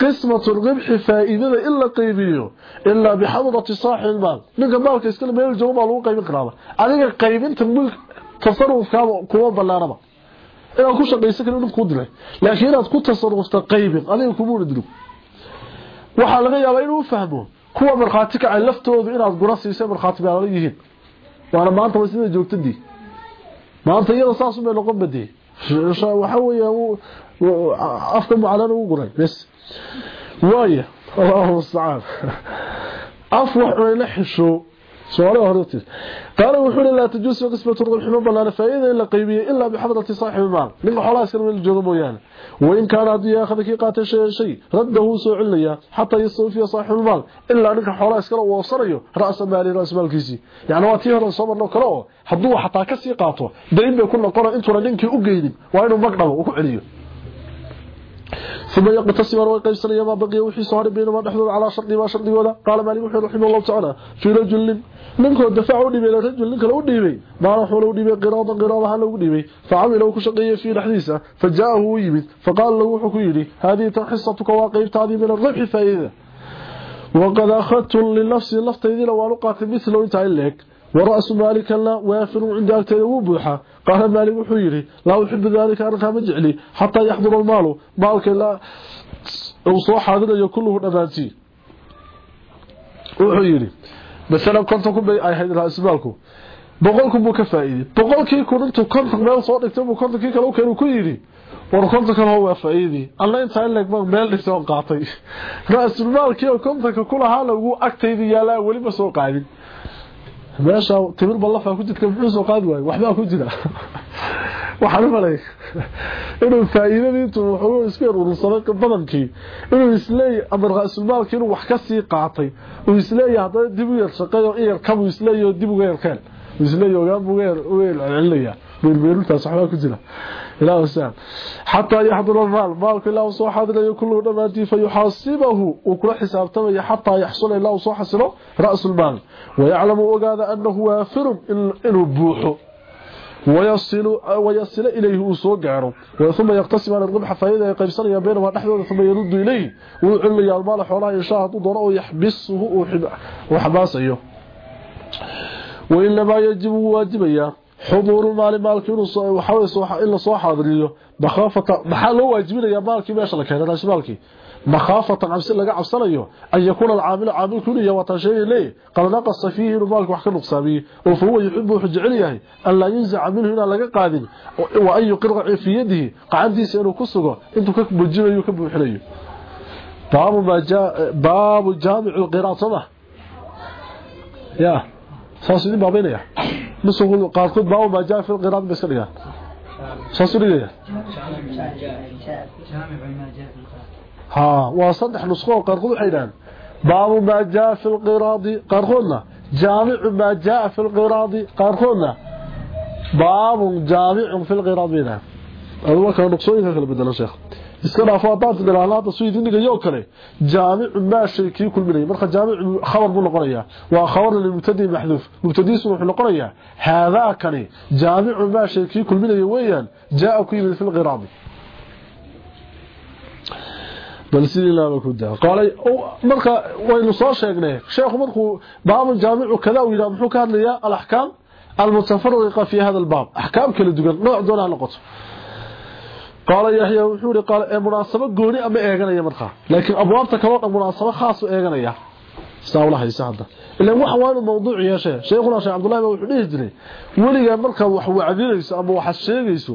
qismatu ribxi faa'iidada in la qaybiyo. Ilaa bixadrati saaxib maal. Ninka maalka iskale meel joogo baa lagu qaybin karaaba adiga qaybinta mulk tasarufkaaba kuma banaanaba inaad ku shaqaysa kale ninku dilay laakiin inaad ku tasarufta qaybin adiga kumuna dilo. Waxaa laga yaabaa inuu fahmo kuwa markhaati kacay laftoodu inaad gura siisay markhaati baalala yihiin. Waana maanta sida joogtadii. Maanta iyada saas umay noqon badee شو حوي افكم على رغري بس. وايه الله الصعاب افوح ولحشو سؤال هرتي قال وحول لا تجوز قسمة الربح من بلان فائدة إلا قيبية إلا بحضرة صاحب المال. من حولا من الجوغ مويانا وإن كان عدو ياخذ كي قاتل شيء رده سوء عليا حتى يصوي في صاحب المال. إلا أنك حولا يسكن ووصريه رأس مالي رأس مال كيسي. يعني واتيه رأس مال نوكراه حدوه حتى كسي قاطوه. دائما يكون قرأ إنتو لنكي أقيدين وإنه مقنبه وكعليه ثم يقتسم ويقيسن ما بقي وحي صار بينما دحدود على شرط ما شرط ولا. قال مالك وحي رحمه الله تعالى في رجل منكو دفعوا ديبي رجل منك لو ديبي. ما راح لو ديبي قراضا قراضا لو ديبي. فعمل لو كشقية في حديثه فجاءه ويمد فقال له وحو يري هذه حصتك واقيبت هذه من الربح فائده وقد أخذت للنفس لفتيدي لو لقات مثله انت لك ورأس مالك لا وافر عند qaala maalik wuxuu yidhi laa uxibu daalika arrinkaa ma jecli xataa yaxdura almaalu. Maalka ilaa uu soo xaadirayo kulluhu dhammaantii wuxuu yidhi masalan konton kun bay ahayd raismaalku boqolkun buu ka faa-iiday. Boqolkii kun intuu konton meel soo dhigtay buu kontonkii kale u keenu ku yidhi war kontonkan ho waa faa-iidii alla intaa in legmaan meel dhigtay oon qaatay. (laughs) Ra'isulmaalkii oo kontonka ku lahaa lagu agtayda yaalaa weli soo qaadin meesha timir ballafa ku jirta muxuu soo qaadi waayo waxbaa ku jira. Waxaan u inuu faa'iidadii intuu wuxuu isku yar urursaday badankii. Inuu is leeyahay ama ra'isulmaalkii inuu wax ka sii qaatay. Uu is leeyahay haddana dib u yar shaqeeyo in yar kabuu is leeyahay dib uga yarkeen uu is leeyahay ogaan buu uga yar celcelinayaa beerbeerintaas waxbaa ku jira لا وسام حتى يحضر المال مالك الله سو حاضر كله دمانتي فيحاسبه. وكل حسابته حتى يحصل الله سو حصله رأس المال. ويعلم وغاد أنه وافر إنه بوحو ويصل ويصل إليه وسو غاaro ثم يقتسم على الربح فايده قيبسن يا بينه ودخدوda ثم يرد إليه. وعلى يا المال خولها in shaa hadu doono وإنما يجب واجبيا xuduuru maali maalki in la soo xaadiriyo maxaa loo waajibinaya maalkii meesha la keenay raashi maalkii makhaafatan cabsi laga cabsanayo an yakuuna alcaamilu caamilku inuu yahay waataan sheegi leeyahy qad naqasa fiihi inuu maalki wax ka nuqsaamiyey oo fa huwa yuxibu wuxuu jecel yahay an laa yunsaca minhu inaan laga qaadin wa an yuqirca fii yadihi qacantiisa inuu ku sugo intuu ka bujinayo ka buuxinayo. Baabu جامع القراءة صمح يا ساسدين بابين يا نسوغل قاركود باب ما جاء في القراءة بسرية ساسدين ها وصدح نسخه قارقود وحيدان باب ما جاء في القراض قارقودنا جامع ما جاء في القراض قارقودنا باب جامع في القراض بينا هو كان نقصوين كلا بدل شيخ iska dhaafo hadaad dalaalaada suudiiniga yoo kale jaamic ma shay kii kulminay marka jaamic khabar buu noqonayaa. Waa khabar lilmubtadi mahdhuf mubtadiisu wuxuu noqonayaa hada kani jaamic ma shay kii kulminay weeyaan jaa ku yimid fil qiraad bal sidii ku daa qaalay marka waynu soo sheegnay sheekhu markuu baab jaamic kada uu yiraahdo muxuu ka hadlayaa al ahkam al mutafarriqa fi hada al baab ahkam kala duwan nooc doona noqoto قال يحيى وحوري قال ايغانيا marka laakiin abwaabta kale oo munaasabo khaas u eeganaya saawlaha isaada ilaa waxa waan mowduuc yeeshay sheekhuna sheekh Abdullah wuxuu dhihi jiray waliga marka wax wacdinayso ama wax sheegayso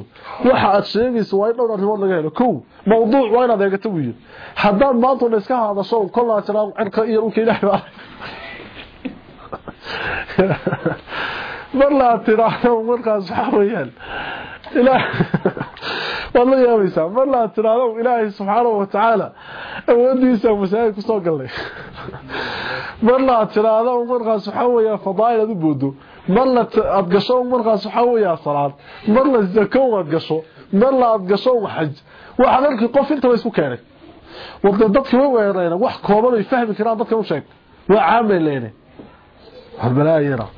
waxa aad sheegayso waa dhowr arrimood laga helo kow mowduuc waa inaad eegato wiil haddaan maanta iska hadasho kollaa jiraan cirka iyo u keenay mar la tiraahdo markaas waxa weeyaan ilaa والله يا ويسا ما لا ترادو إلهي سبحانه وتعالى وديسا مساعد كسو قلي ما لا ترادو مرقى سبحانه يا فضائل ذو بودو ما لا أتقشو مرقى سبحانه يا صلاة ما لا الزكو أتقشو ما لا أتقشو حج وحضرك قف انت ويسو كارك وضدك ما ويرينا وح كوبانو يفهم كرام ضدك مشاك وعامل لينا هالبلاء يرى وحضرك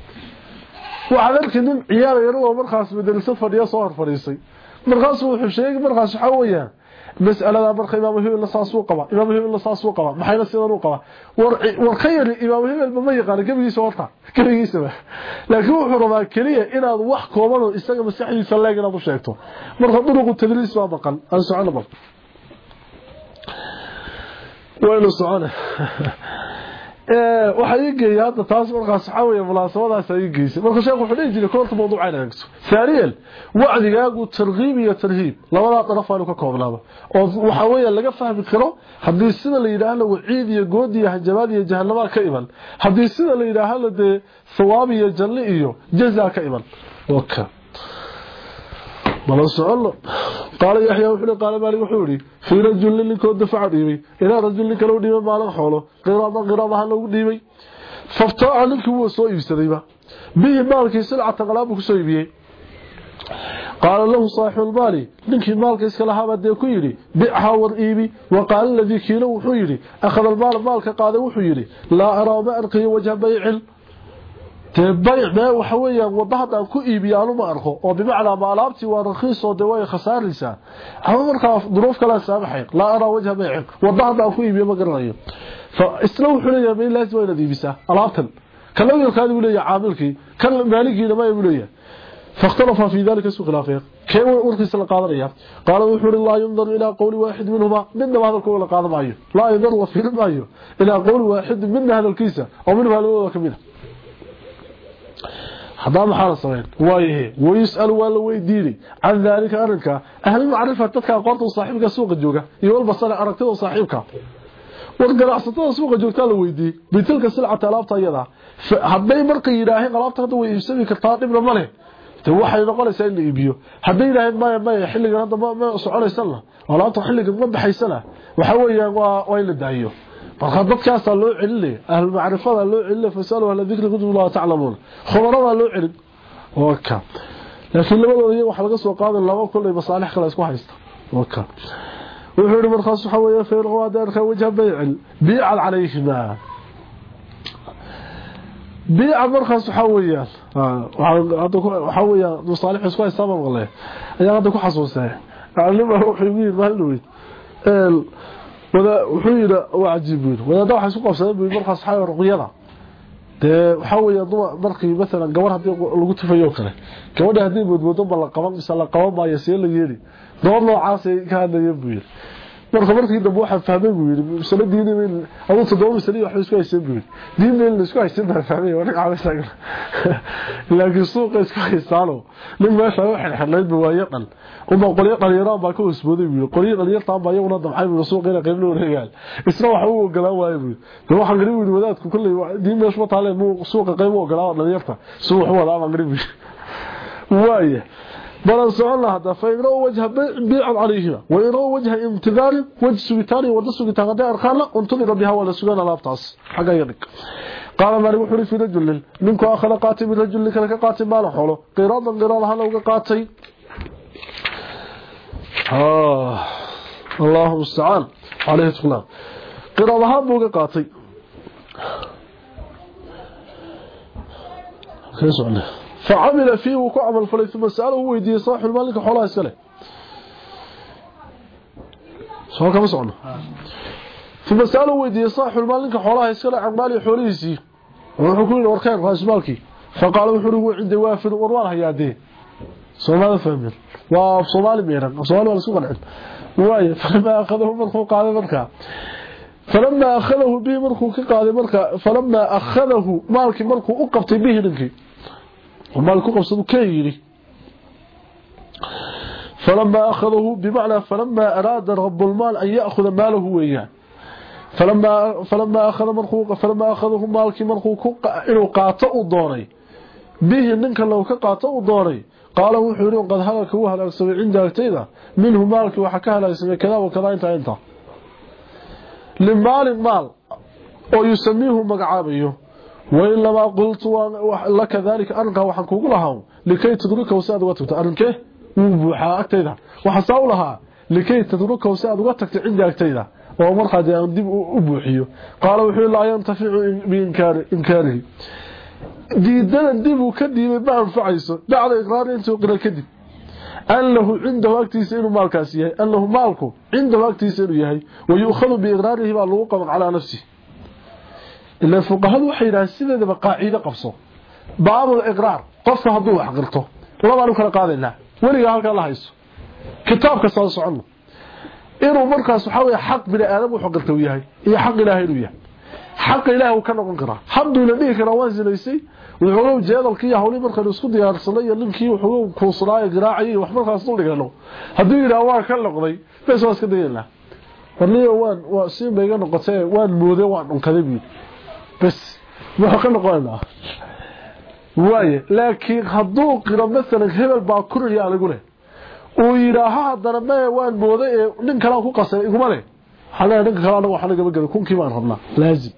نم عيال waxaad arkay nin ciyaar yar oo markaas bedeliso fadhiyo soo hor fadhiisay markaas wuxuu sheegay markaas waxa weeyaan mas'alada markaa imaam hebel la saas qaba imaam hebel la saas qaba maxayna sidan uu qaba war war ka imaam hebel ma yaqaan gabigiisa horta (laughs) gabigiisa laakiin wuxuu rabaa kaliya inaad wax koobano isaga masaxiisa leeg inaad u sheegto. Marka duruqu tadliis waa baqan aan socon bal waynu socon (laughs) waxa ii geeyay hadda taas markaas waxa weeye munaasabadaas ay geeyay marka sheekhu wuxuu dhigi jiray koorta mawduuca ay eegto thaniyan wacdigaagu targhiib iyo tarhiib. Labada daraf aanu ka koobnaaba. Oo waxa weeye laga fahmi karo haddii sida la yiraahdo waciid iyo good iyo hajabaad iyo jahannama ka iman. Hadii sida la yiraahdo de thawaab iyo janno iyo jazaa ka iman. Waka بل سعلو قال يحيى وحنا قال مالي وحوري في رجل لكو دفع ديبي إلى رجل كلو ديبي مالن حوله قراضا قيراده لو ديبي ففتو عنك هو سو يبسديبا به مالك سلعه تغلابك كسو قال له صاحب البالي لنك مالك اسكلا هابده ku yiri بيعها ورئيبي وقال الذي كيلو وحو يري اخذ البال مالك قاد وحو يري لا ارى ما ارقي وجه بيع baycna waxa weeyaan wadda hadda aan ku iibiyo anuma arko oo bimacnaa ma alaabtii waa rakiisoo de way khasaaraysaa ama marka duruuf kala saabaxay la ara wajha baycin wadda hadda aan ku iibiyo ma garanayo isna wuxuu leeyahay ma laas waa inaad iibisaa alaabtan kan lawyalkaadi buu leeyahay caamilkii kan maaligiina maya buu leeyahay فاختلف في ذلك سوق الافيق كيف ورخص القادريه قال وحور الله ينظر إلى قول واحد منهما من هذا القول القادم la لا la في المايو إلى قول واحد من هذا الكيسه أو من هذا كبيره haddaba maxaa la sameyn. Waayahe wayusalu waa la weydiinay can daalika arinka ahlilmacrifa dadka aqoonta saaxiibka suuqa jooga iyo walbasare aragtida saaxiibka. War ganacsatada suuqa joogtaa la weydiiyey bitilka silcata alaabta ayada hadday markay yidhaaheen alaabta hadda way iibsami kartaa dhibna ma leh. De waxay noqonaysaa in la iibiyo. Hadday yidhaaheen maya maya xilligan hadda ma soconaysanla alaabta xilligan ma baxaysana. Waxa weeyaan waa in la daahiyo فقد ضبط كاسا لو علي أهل المعرفه لو علي فسالوا على ذكر قد الله تعلمون خبرها لو علي وكا لكن لما ودي واخا لا سو قادن لبا كل مصالح كلا اسكو حيست وكا وحور مرخص حويا في الغوادر وجه بيع بيع على إيش ذا بيع مرخص حويات آه واخا حويا مصالح اسكو سبب قله اجا قد كحسوسه علمه وحيمين مالويت wuxuu yidhi waa cajiib buu yidhi wadaadda waxay isku qabsadeen buu yidhi markaas waxaa ruqyada dee waxaa weeya duma markii maalan gabar haddii lagu tufayo kale gabadha haddii moodmoodo ma la qaban mise la qaban maayo see la yeeli dood noocaasay ka hadlayeen buu yidhi marka markii dambe waxaa fahmay buu yidhi masale diini aduu toddoba masale waxba isku hayseen buu yidhi. Diinna in la isku haysan baa fahmay waa ninka (laughs) laakiin suuqa isku haystaano nin meesha u xirxirnaydba waayo dhan. Uma qolyo dhalinyaraan baa ka hoosbooday buu yidhi. Qolyo dhalinyartaan baa iyaguna damcay buu suuqa inay qayb loo reegaan isna waxa uu ogolaan waayo buu yidhi. Waxaan gari buu yidhi wadaadku kolley diin meesha ma taale muu suuqa qayb u ogolaa dhalinyarta. Suu wax wadaa baan gari buu (laughs) بلان سعون لها فإنه وجه بيع عليهما وإنه وجه امتذال وجه سبتاني ودسو لتغداء أرخالا انتظر بها ولا سجان الأبطاس حقا يدك قال مالي وحري في رجل منك أخلا قاتل من رجل لك لك قاتل مالا قراضا قراضا هلا وقاتل آه. اللهم عليه تخلان قراضا هم وقاتل كيف سعونه فعمل فيه وكعمل فلي ثم سأله ويدي صاحب المالك حولها اسكله سؤال كما سعنا ثم سأله ويدي صاحب المالك حولها اسكله عن مالي حوليسي وحكولي وركان راس مالكي فقال وحوله عندي وافر وروان هيادي سؤال فهمين وفي صومالي ميران صومالي ولا سوق العلم واي فلما أخذه مرخو قال مركا. فلما أخذه به مرخو كقال مركا. فلما أخذه مالك مرخو أقبت به نكي ومالك قبصده كيري. فلما أخذه بمعنى فلما أراد رب المال أن يأخذ ماله وإياه فلما فلما أخذ مرخوق فلما أخذه مالك مرخوق إنه قاطع دوني به منك لو كقاطع دوني قال وحوري قد هلك هو هلك سوي عند أكتيدا منه مالك وحكاها لك سوي كذا وكذا أنت أنت. لمال المال ويسميه مقعابيه وإنما قلت لك ذلك أرنك وحن كوغ لها لكي تدرك وساد وتكت أرنك وبوحا أكتيدا وحساو لها لكي تدرك وساد وتكت عند أكتيدا ومر قد يندب أبوحيه قال وحي لا ينتفع بإنكاره إنكاره ديدنا ندب كديب ما أنفعيسه بعد إقرار أنت وقرأ كدب أنه عنده أكتيس إنه مالكاس يهي أنه مالكو عنده أكتيس إنه يهي ويؤخذ بإقراره بالوقع على نفسه ila fuqahadu waxay yiraahdeen sideedaba qaaciido qabso baabul iqraar qofka hadduu wax qirto labaanu kala qaadaynaa weligaa halkaa la hayso kitaabka soo soconno inuu markaas waxaa weye xaq bini aadam wuxuu qirta uu yahay iyo xaq ilaahay inuu yahay xaqa ilaahay uu ka noqon karaa hadduuna dhihi karaa waan sinaysay wuxuuga jeedalkii iyo hawlii markaynu isku diyaarsanay iyo ninkii wuxuuga kuusanaay garaacay iyo wax markaas duldhigano hadduu yidhaha waan ka noqday bes waa iska dayaynaa warniyo waan بس ما كان قولنا واي لكن haduu qiro mesela hebel baa kuriya lagu leh oo yiraaha hadana ma waan mooday nin kale ku qasay iguma leh hada nin kale anagu waxa laga gabay kunkii baan rabnaa laazim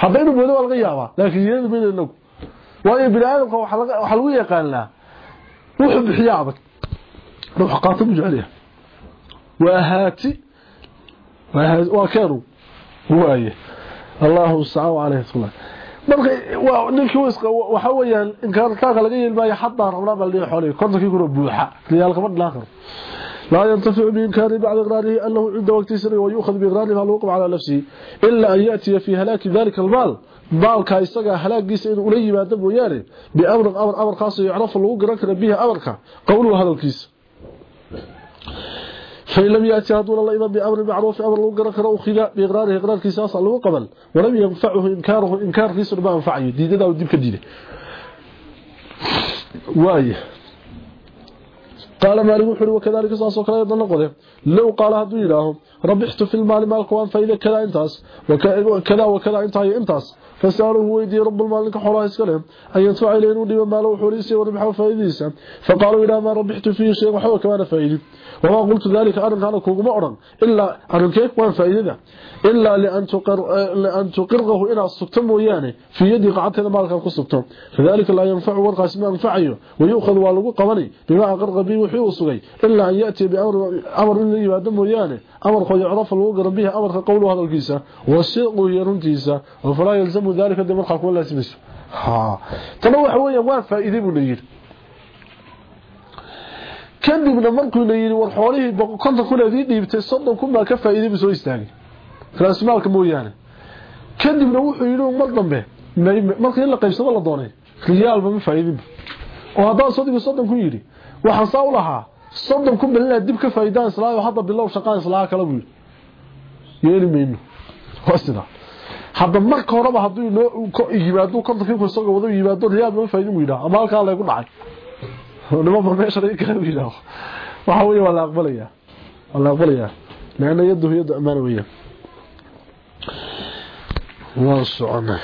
hadaynu mooday waa laga yaabaa laakiin yeedo min inagu waayo bini'aadamka waxa laga waxa lagu yaqaanaa wuxuu bixiyaa adag ruux qaatim jeceliya waa haati waa keenu waaye الله السعى عليه طول marka waa ninka wiiska waxa weeyaan inkaartaaga laga yeelmaayo xataa rabnaa bal dhig xoolay kontankii kuna buuxa. Riyal qabad laaqar لا ينتفع بإمكانه بعد إقراره أنه عند وقت سري ويؤخذ بإقراره فالوقف على نفسه إلا أن يأتي في هلاك ذلك المال مالك يستقى هلاك جيسا إنه أليه ما دم ياري بأمر أمر أمر خاص يعرف الوقرك به أمرك قوله هذا الكيس فإن لم يأتي هدون الله إمام بأمر معروف أمر لو قرأ قرأ خلاء بإقراره إقرار كيساس له قبل. ولم ينفعه إنكاره إنكار كيسر ما ينفعه ديده ده وديب كديده وايه قال مالك وحري وكذلك ساسو كلا يضل نقضي لو قال هدو إلههم ربحت في المال مالك وان فإذا كذا انتاس وكذا وكذا انتهي انتاس فسأله ويدي رب المال لك حولها اسكالهم أن يدفع إليه نودي ماله وحوليسي وربحه فإذيسا فقالوا إلى ما ربحت فيه شيء وحوه كمان فإذي وما قلت ذلك أرنك أنا كوكما أرن إلا أرنكيك وان فإذي إلا لأن, تقر... لأن تقرغه إلى السكتم وياني. في يدي قعدتنا مالك أنك السكتم فذلك لا ينفع ورقى اسمه أنفعيه ويؤخذ والغو قمني. بما أقرغ به وحيه وصغي. إلا أن يأتي بأمر أمر إلا يبادم وياني. أمر قد يعرف الوقر به. أمر قوله هذا الكيسة. والسيق يرنتيسة وفلا يلزم ذلك دي مرخى كون لا سمسه ها. تنوح ويا وان فائدة بنير؟ Kadibna markuu la yiri war xoolihii konton kun adii dhiibtay soddon kun baa ka faa'iiday bisoo istaagay. Raasmaalka mooyaane. Kadibna wuxuu yidhi mar dambe markii la qaybsado la doonay riyaalba ma faa'iidin oo haddaan soddon kun yidhi waxaan saa lahaa soddon kun balina dib ka faa'iidaan islaayo hadda bilow shaqaan islaaha kala buu yeeli mayno. Hadda marka horeba hadduu inoo yimaado kontonkii kun isagoo wada yimaado riyaal ma faa'iidin buu yidhaha ama halkaa laygu dhacay nima meesha laga kala yidhaaho waxa weeye waa la aqbalayaa waa la aqbalayaa laana yaduhu yadu amaana weeyaan. Waa soconay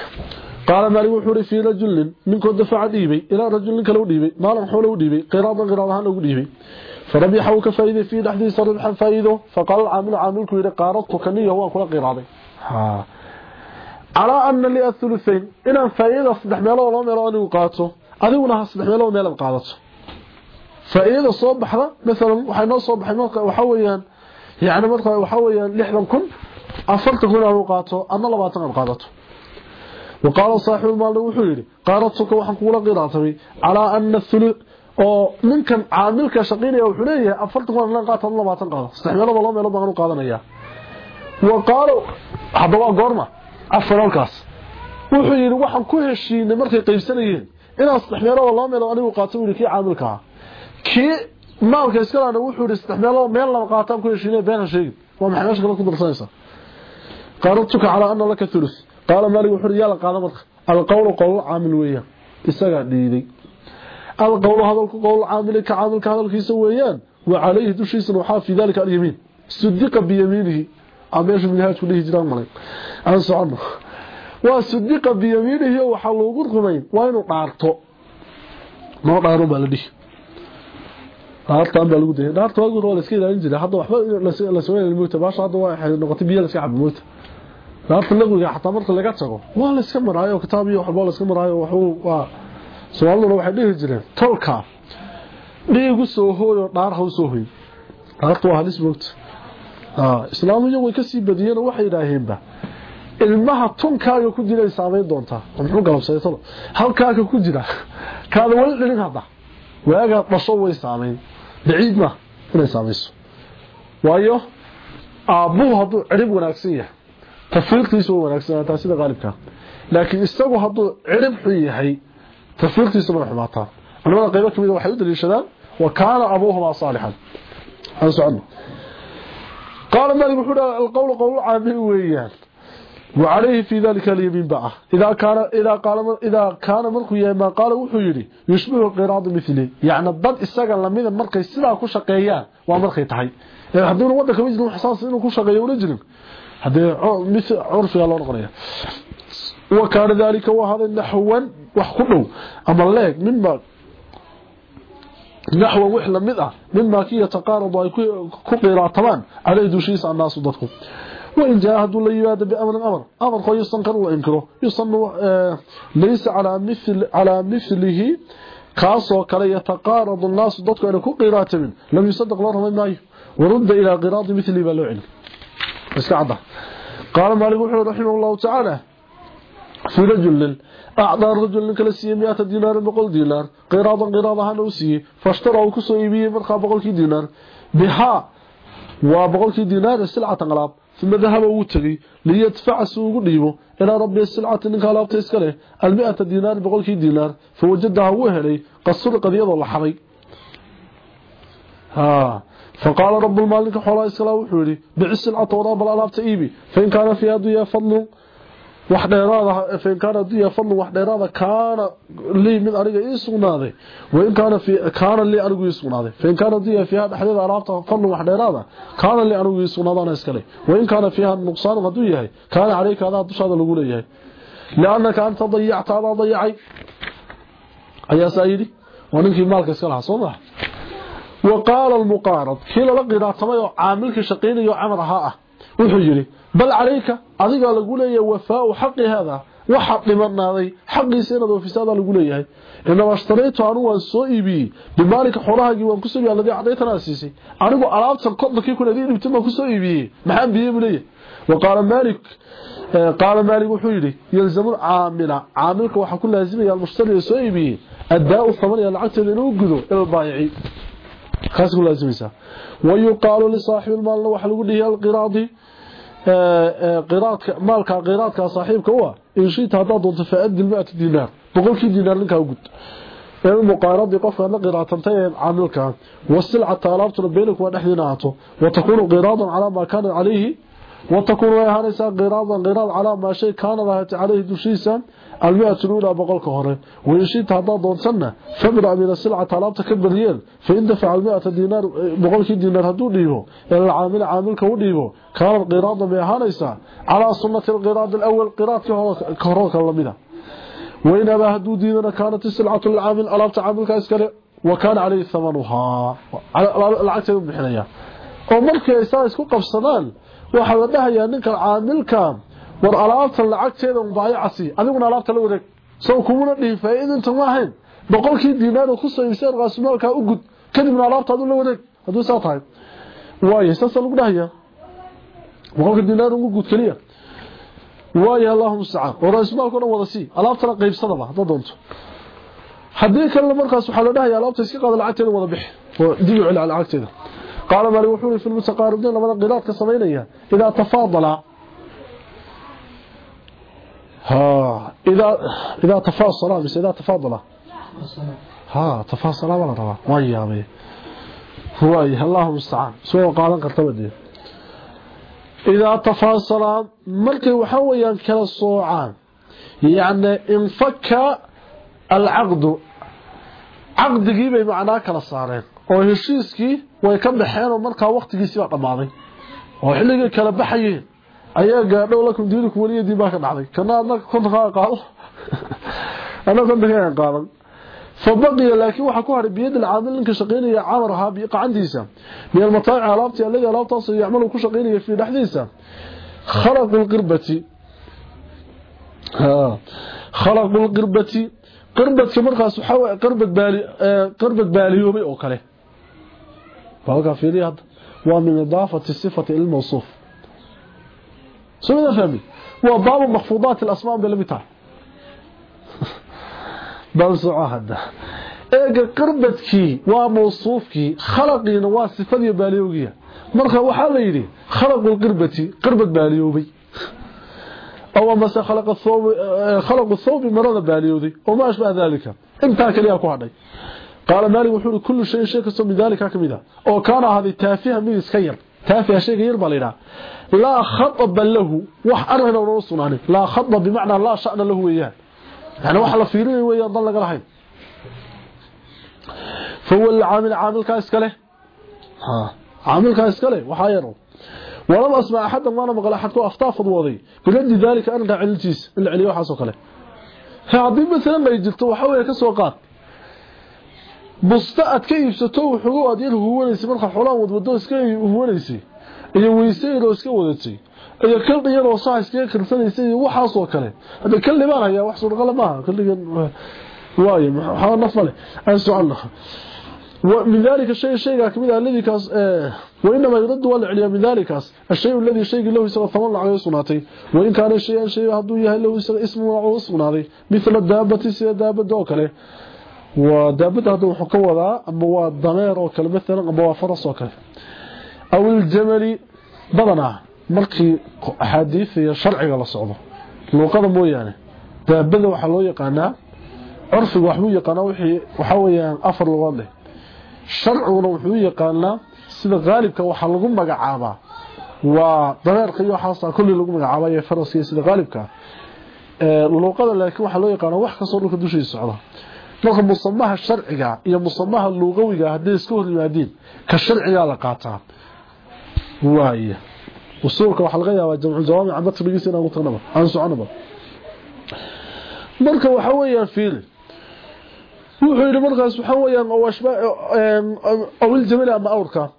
qaala maalik wuxuu uri fii rajulin ninkoo dafaca dhiibay ilaa rajulin kale u dhiibay maalin xoole u dhiibay qiraadan qiraad ahaan ugu dhiibay. Farabixa uu ka faa'iiday fii dhexdiisa ribxan faa'iido faqaala alcaamilu caamilku yidhi qaaradtu kaniyo waan kula qiraaday. Calaa ana li athuluthayn inaan faa'iidada saddex meelood laba meelood anigu qaato adiguna ha saddex meelood meelaad qaadato faa'iidada soo baxda mesela waxay noo soo baxay marka waxa weeyaan yaani marka waxa weeyaan 60 kun afartan kun aad qaato ama 20 aad qaadato وقال صاحب المال yiri qaaratuka waxaan kuula qiraatay ala anna thulu oo ninkan caamilka shaqeynaya wuxuu leeyahay afartan kun la qaato 20 qaado saxmeelo laba meelo baan qaadanaya وقال hadaba goorma afaralkaas wuxuu yiri waxaan ku heshiinay markay qaybsanayeen inaad saxmeelo laba meelo anigu qaato wiilkii caamilka kii maalka iskalaana wuxuu yiri isticmaalo meel laba qaataan ku heshiinay been sheegid waa maxay meesha kala ku darsanaysa? Qaaratuka ala anna laka thuluth. Qaala maalik wuxuu yiri yaa la qaada marka alqawlu qawl caamil weeyaan. Isaga dhiiday. Alqawlu hadalku qawl caamil ka caamilka hadalkiisa weeyaan wa alayhi dushiisa waxa fi dalika al-yamin sudiqa bi yaminihi ameeshu minhaaj ku dhihi jiraan malay. Aan socono waa sudiqa bi yaminihi waxa loogu dhaartaan baa lagu dayay dhaarta waa la iska ilaalin jiray hadda waxba la ilaalin moota baasha hadda waxay noqotay biyo la iska cabo moota dhaarta laguga xataa marka laga tago waa la iska maraayo kitaab iyo waxba la iska maraayo waxuu waa su'aaluna waxay dhihi jireen tolka. Dhiigu soo hooyo dhaar ha soo hooyo dhaarta waa halis moota ah islaamiyu way ka sii badiyeen waxay yiraahdeenba ilmaha tunkaaga ku jira saameyn doonta muxuu galabsaday tolo halkaaga ku jira kaada wali dhalin hadda? Waaga dhasho way saameyn بعيد ما ليس عميس وأيه أبوه هدو عرب وناكسية. تفلق تيسو وناكسية تأسيد غالبك لكن استقوه هدو عرب حيحي تفلق تيسو ونحماتا أنه أنا قيبك من وحيد للشدان وكان أبوهما صالحا. أنسو عنه قال ما لي بحول القول قول عبيوية وعليه في ذلك اليمين بقى إذا كان إذا قال إذا كان مرق ما قال وحو يري يشبه قراض مثلي يعني الضد اسغا لميده مرق سدا ku shaqeeyaan waa markay tahay haduu wadanka wajin uu xasaas inuu ku shaqeeyo wajin hadii mis urfiga loo noqonayo wa kaar dalika wa hada nahwan wax ku dhow ama leeg mimba نحو وحلا مدى مما كي يتقارب ويكون كقيرا طبعا على دوشيس الناس ضدكم وإن جاهدوا ليباد بأمر أمر. أمر خو يستنكر وإنكره يصن آه ليس على مثل على مثله كاسو كلا يتقارض الناس ضدك أن يكون قراءة من لم يصدق الله ما ورد إلى قراض مثله بلوعن بس قعده قال مالك رحمه الله تعالى في رجل أعطى الرجل كلا سيميات دينار بقول دينار. قراضا قراضها نوسيه فاشتروا كسو إيبيه مرخى بقول كي دينار. بها وبقول كي uma dahaba wuu tegey liyadfaca si ugu dhiibo ilaa rabbi silcati ninka alaabta iska leh almiata diinaar boqolkii diinaar fawajadaha wuu helay qasurqad iyadoo la xaday faqaala rabulmaalinka xoolaa iskala wuxuu yidhi bici silcata waraabal alaabta iibi fain kaana fiiha duya fadlun wax dheeraada fain diya fadlu wax dheeraada kaana lii mid aniga ii sugnaaday wain kaana kaana lii anigu ii sugnaaday. Fain kaana diya fiiha alaabta fadlu wax dheeraada kaana lii anigu ii sugnaadaana iskale wain kaana fiiha nuqsaanu hadduu yahay kaana caleyka adaa lagu leeyahay. Liannaka anta dayacta adaa dayacay. Ayaa saa yidhi maalka iska lahaa soo maha wa qaala almuqaarad kii oo caamilkii shaqiynayoo camar ahaa ah, wuxuu yiri bal alayka adiga lagu leeyahay wafaa xaqi hada waxa dhimanaaday xaqiisa inaad ofisaada lagu leeyahay inaba ashtaraytu anu waan soo iibiyey bimaalika xoolahaagii waan ku soo yaalay cadaytan asiisay anigu alaabtan kodkii ku leeyahay dhibtin ma ku soo iibiyey maxaan biyay buleeyahay وقال مالك قال مالك wuxuu yiri yalzamu aamila aamilka waxa ku laazimaya mushtari soo iibiyey adaa thaman ya lacagteeda inuu gudo ila baayici kaas ku laasimaysa wayuqaalu lisaaxibi maalna waxa lagu dhihi alqiraadi eh, eh, qiraadka maalka qiraadka saaxiibka u ah in shiita haddaad doonto faaddi lmaata dinaar. Boqolkii dinaar ninkaa gud. Ee muqaaradii qofkaana qiraatantay ee caamilka wasilcata alaabtuna beynaku waa dhexdiina ahaato watakuunu qiraadan calaa maa kaana calayhi watakuunu way ahaanaysaa qiraadan qiraad calaa maa shay kaanad المئة الأولى بقولك هوري وإن شئت هذا دونسنا فبرع من السلعة طلبت كبريين فإن دفع المئة دينار بقولك دينار هدو ديبو إلى العامل عاملك وديبو كان القراض بيهانيسا على سنة القراض الأول قراض كهروك اللمدة وإن أبا هدو دينار كانت السلعة للعامل ألابت عاملك أسكري وكان عليه ثمنها. العكس بحنية. ومركي إسان اسكو قبصنان وحاولتها يانك العامل كام war alaabtan lacagteeda mubaayacasi adiguna alaabta la wareeg soo kumuna dhihin faa'iidinta ma ahayn boqolkii diinaar oo ku soo iibseen raasmaalka u gud kadibna alaabta adu la wareeg hadduu saa tahay waayo saasa lagu dhahayaa boqolkii diinaar ugu gud keliya waayo allahuma mustacaan oo raasmaalka o dhan wada sii alaabtana qaybsadaba hadda doonto haddii kalena markaas waxaa la dhahaya alaabta iska qaada lacagteeda wada bixi oo dib u celi lacagteeda qaala maali wuxuu yiri fi lmutaqaaribiin labada qiraadka samaynaya idaa tafaadala ها إذا إذا تفاصل بس إذا تفاضل ها تفاصل ولا روا ويا هو الله المستعان سو قالن قرتبدي إذا تفاصل مركي وحويا كلا صوعان يعني انفك العقد عقدي بي معناه كلا صارين oo heshiiskii way ka baxeen oo markaa waqtigiisii baa dhamaaday oo xilligii kala baxayeen ayaa gaadhow lakum diinukum weliya diin baa ka dhacday. Kana adna kontonkaa qaado. Ana kontonkaa qaadan. Fabaqiya laakiin waxa ku haray biyad alcaamil ninka shaqaynaya camar ahaa qacantiisa min almataa'ic alaabtii alladii alaabtaasoo yacmalu ku shaqaynaya fii dhexdiisa. Khalaqu lqirbati khalaqu qirbati. Qirbadka markaas waxaa waye qirbad baali qirbad baaliyoobay oo kale. Baa halkaa fiiriya waa min idaafati sifati ilmawsuuf سمعنا فهمي وباب مخفوضات الأسماء بالمتاع باب سعاه هذا ايقا قربتكي وموصوفكي خلقينا واسفة باليوغية مرخى وحال يدي خلق القربتي قربت باليوبي أو مسا خلق الثوب خلق الثوب مرض باليوذي وما أشبه ذلك انتهى كلياكو هذا قال مالي وحول كل شيء شيء كسو من ذلك كمدا أو كان هذه تافهة من يسكير تافه شيء يربى لنا لا خطب له وح ارهنا ورسولانه لا خطب بمعنى لا شأن له وياه. يعني وح في فيرين وياه ضل لغ فهو العامل عامل كاسكله ها عامل كاس كله وحا يرو ولم أسمع أحد ما أنا مقال أحد كو افطا فضوضي ذلك أنا دعلتيس العلي وحا سو كله مثلا ما يجلته وحا ويا كسو busta aad ka iibsato wuxuu aad yar huwanaysa marka xoolaha wadwado iska huwanaysay iyo weysayro iska wadatay iyo kaldhi yaroo saa iskaga karsanaysay iyo waxaasoo kale hadda kalli baan hayaa wax suurqala maaha kalligan waayo waxaa naf male aan socon laha ومن ذلك الشيء الشيء كمثل الذي كاس آه وإنما يرد والعليا من ذلك الشيء الذي شيء له يسغى ثمن عليه صناتي وإن كان الشيء شيء هدو يهل له يسغى اسمه وعو صناتي مثل الدابة سيدة دابة دوكله ودابة هدو حكوة أما هو الضمير وكله مثلا أما هو فرس وكله أو الجمل بدنا markii axaadiida iyo sharciga la socdo luuqada mooyaane daabada waxaa loo yaqaanaa curfiga waxbuu yaqaanaa wixii waxaa weyaan afar lugood leh sharciguna wuxuu u yaqaanaa sida qaalibka waxaa lagu magacaabaa waa dareerka iyo waxaasa kulli lagu magacaaba iyo faraska sida qaalibka luuqada laakiin waxaa loo yaqaanaa wax kastoo dhulka dushiisa socda marka musamaha sharciga iyo musamaha luuqawiga hadday iska hor yimaadiin ka sharcigaa la qaataa. Waaya usuulka waxaa laga yaabaa jamcu jawaamic matnigiisa inaan ku tagnaba aan soconaba. Marka waxa weeyaan fiili wuxuu yidhi markaas waxa weeyaan aw iljamali ama awrka.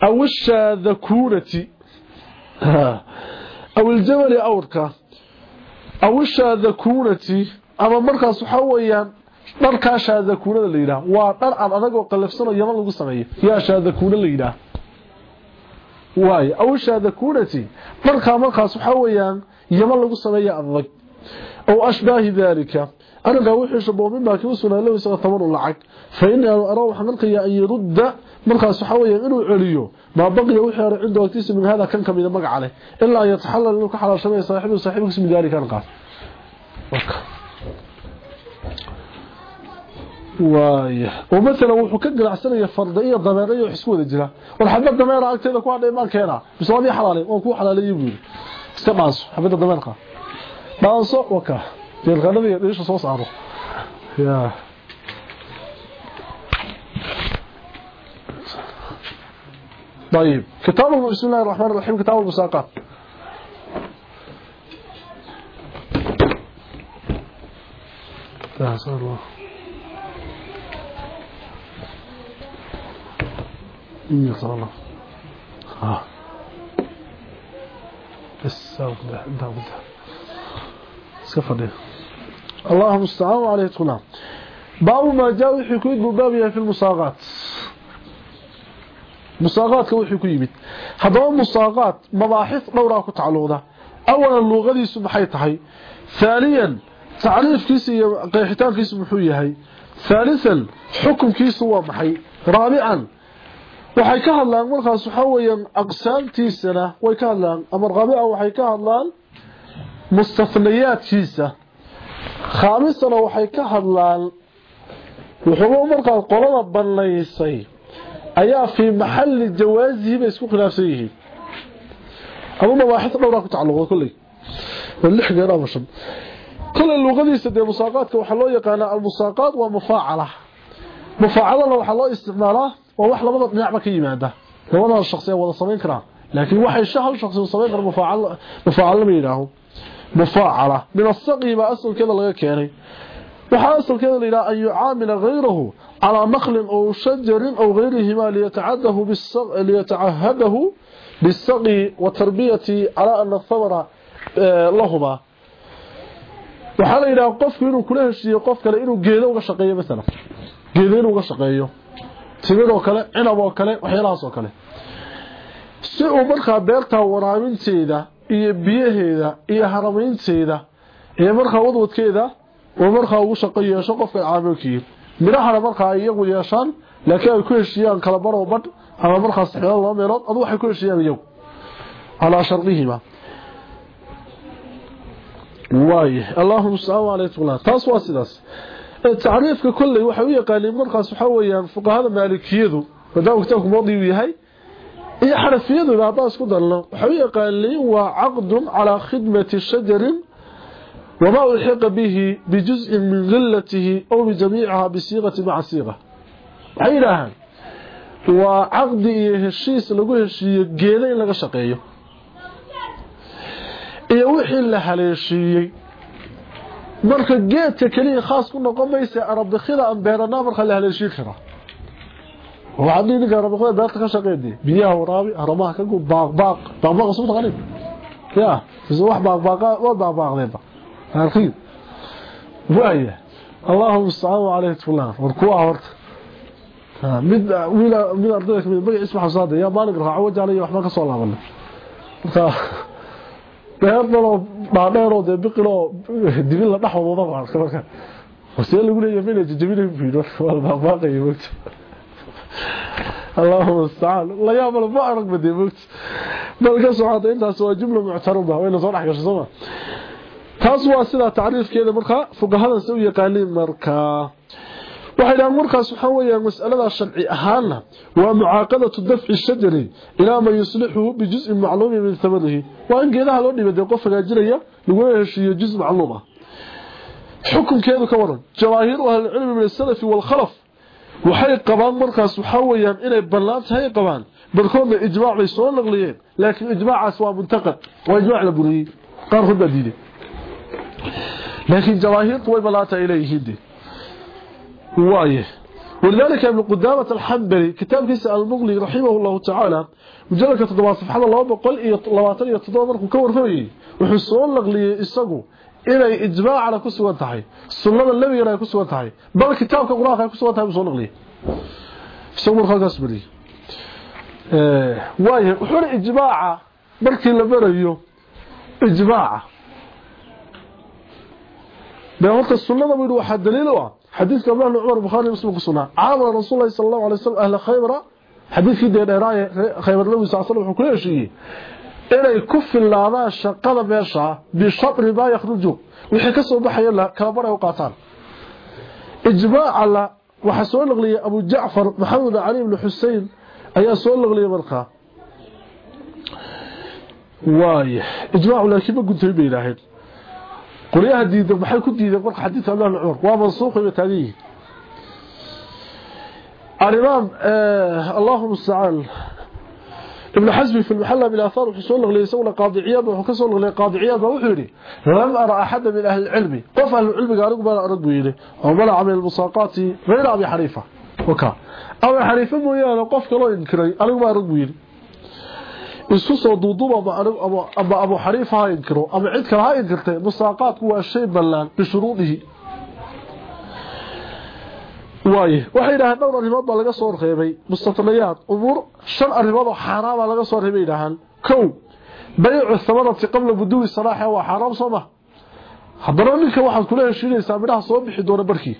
Aw ishaadakuunati (laughs) aw iljamali awrka. Aw ishaadakuunati ama markaas waxa weeyaan dharkaa shaadakuunada la yidhaah waa dhar aan adagoo qalafsanoo yaman lagu sameeyo yaa shaadakuuna la yidhaah waayo aw shaadakuunati dharkaa markaas waxa weeyaan yaman lagu sameeya adag أو أشباه ذلك أنا قاوي حشب ومما كيوسنا له يسغى ثمن العق فإني أروح نلقي أن يرد مرقى سحويا إنه عليو ما بقي وحير عنده وكتيس من هذا كان كم يدمق عليه إلا أن يتحلل إنه كحلال شمية صاحبه وصاحبه اسم ذلك كان قال وايه ومثلا wuxuu ka ganacsanaya fardaiyo dameerayo xisku wada jira war xabad dameera agteeda ku hadhay ma keena bisoo xalaalay oo ku xalaalay buu iska maaso xabada dameerka dhaanso waka deelqanada iyo dhiisha soo saaro ya طيب كتاب بسم الله الرحمن الرحيم كتاب المساقات لا صار الله إيه صار الله ها. بس ده ده سفر اللهم استعان عليه تقولها باب ما جاء وحي كيد بابها في المساغات مساغات كيمد هذا مساغات مباحث دورا كتعلوده اولا لغديسو maxay tahay ثانيا تعريفkiisa iyo qeexitaankiisu muxuu yahay ثالثا xukunkiisu waa maxay رابعا waxay ka hadlaan markaas waxa weeyaan aqsaamtiisana way ka hadlaan ama raabica waxay ka hadlaan mustafniyaadkiisa khaamisana waxay ka hadlaan wuxuu markaas qolada banaysay ayaa fii maxalli jawaasihi bay isku khilaafsan yihiin ama mabaaxis dhowraa ku tacalluqda kolley lix geer ama shan kolley luuqadiisa dee musaaqaadka waxaa loo yaqaanaa almusaaqaad waa mufaacala mufaacalana waxaa loo isticmaalaa وواح لبضة دناع ما كيماده لبضة الشخصية ولا سمين كرا لكن واحد الشهر شخصية سمين كرا مفاعل مفاعل ما يراهو مفاعلة من السقي ما أصل كذا لغا كيري waxaa asalkeeda ilaa an yucaamila gayrahu calaa maklin ow shajarin ow gayrihima liyatacahadahu bisaqi wa tarbiyati calaa ana thamara lahumaa waxaa la yidhaha qofku inuu kula heshiiyo qof kale inuu geedo uga shaqeeyo maalan geedo inuu uga shaqeeyo timid oo kale cinab oo kale waxyaalahaas oo kale. Si uu markaa beertaa waraabinteeda iyo biyaheeda iyo haramaynteeda iyo markaa wadwadkeeda uu markaa ugu shaqo yeesho qofka caamilkii midhahana markaa iyagu yeeshaan laakiin ay ku heshiiyaan kala baroo badh ama markaas xeelo laba meelood adu waxay ku heshiiyaan iyagu. Calaa shardihima waaye allahuma mustacaan aleyh tqla taas waa sidaas tacriifka kolley waxay u yaqaaniin markaas waxaa weeyaan fuqahada maalikiyadu maadaama kitaabku moodi uu yahay iyo xanafiyaduba haddaan isku dalno waxay u yaqaaniin waa caqdun calaa khidmati shajarin wamaa ulxiqa bihi bijuz'in min qilatihi ow bijamiiciha bisiiqati maca siiqa waxay yidhaahaan waa caqdi iyo heshiis lagu heshiiyo geeda in laga shaqeeyo. Iyo wixii la haleeshiiyey marka geedka kaliya khaas ku noqon maysa arabikida aan beeranaa marka la haleeshiin karaa waxaa dhihi ninka arabikida beerta ka shaqeeyay biyaha waraabi haramaha ka gud baaq baaq baaq soo taqanin. Ya wax baaq baaq waa baaq baaqdeeba arkiin waaya allahumma musta'an alayhi tulan war kuwa horta. Mid mid mid ardayda ka mid magac isma xasaada ya maalig raaco wajaalayo waxba ka soo laabanay beerdalo dhaadheeroo dee dibin la dhexwado marka marka. Wasee lagu leeyahay meel jajabinay fiido wal baaqay moogta Allahumma musta'an la yaabal ma arag bal ka socota intaas waa jumla muctarada wayna soo dhaxgashay soo taas waa sida taariifkeeda marka fuqahadan soo yaqaaniin marka waxay dhahan markaas waxa weeyaan mas'alada sharci ahaana waa mucaaqadatu dafci shajari ilaa ma yuslihu bi juz'in ma'lum min thamanihi waa in geedaha loo dhibay qof hagaajinaya lagu heshiiyo juz ma'lum ah xukunkeedu ka waran jawaahiir ahli cilmi min salaf wal khalaf waxay qabaan markaas waxa weeyaan inay ballaan tahay qabaan barkoodna ijmaac bay soo naqliyeen laakiin ijmaacaas waa muntaqad waa ijmaac la buriyay qaar khud badiide laakiin jawaahiirtu way ballaan tahay ilayhiin وايه. ولذلك ابن قدامة الحنبلي كتاب كيس المغلي رحمه الله تعالى مجلد كتدبا صفحة الله بقول إيه لواتن يتدبا مركو كور فيه. وحسون لغلي إساقو إلي إجماع على كسوة تحي السنة النبي على كسوة تحي بل كتاب كقراءة على كسوة تحي بسون لغلي. سمو الخلق أسبري. آه وايه وحول إجماع مركي لبريو. إجماع. بيقول السنة بيقول واحد دليل حديث كما ابن عمر البخاري ومسلم كسنا عامل رسول الله صلى الله عليه وسلم اهل خيبر حديث في ديرايه خيبر النبي صلى الله عليه وسلم كل شيء inay ku filaadaan shaqada meesha bi shabri ba yakhruju wixii ka soo baxay la kala baray u qaataan ijmaac la waxa soo naqliyay Abu Ja'far Muhammad Ali ibn Hussein ayaa soo naqliyay markaa waay ijmaac laakiin ma guntay bay ilaahay qoliyaha diidan maxay ku diideen marka xadiidka Abdullah ibn Umar waa mansuuq iyo taagii الإمام آه اللهم استعان ابن حزم في المحلة بالآثار وحسون لغلي يسونا قاضي عياد وحكسون لغلي قاضي عياد وحيري لم أرى أحد من أهل العلم قف أهل العلم قالوا بلا أرد بيلي أو بلا عمل المساقات غير أبي حريفة وكا أبي حريفة مويانا قف كلا ينكري أنا ما أرد بيلي isku soo duuduba ama abu xariifa ha inkiro ama cid kale ha inkirtay musaaqaadku waa shay ballaan bishuruudihi. Waaye waxay yidhaaheen dhowr arrimood baa laga soo reebay mustatnayaad umuur shan arrimood oo xaaraam baa laga soo reebay yidhaahaan. Kow baycu thamarati qabla buduwi salaaxa waa xaaraam soo ma. Haddana ninka waxaad kula heshiinaysaa midhaha soo bixi doona barkii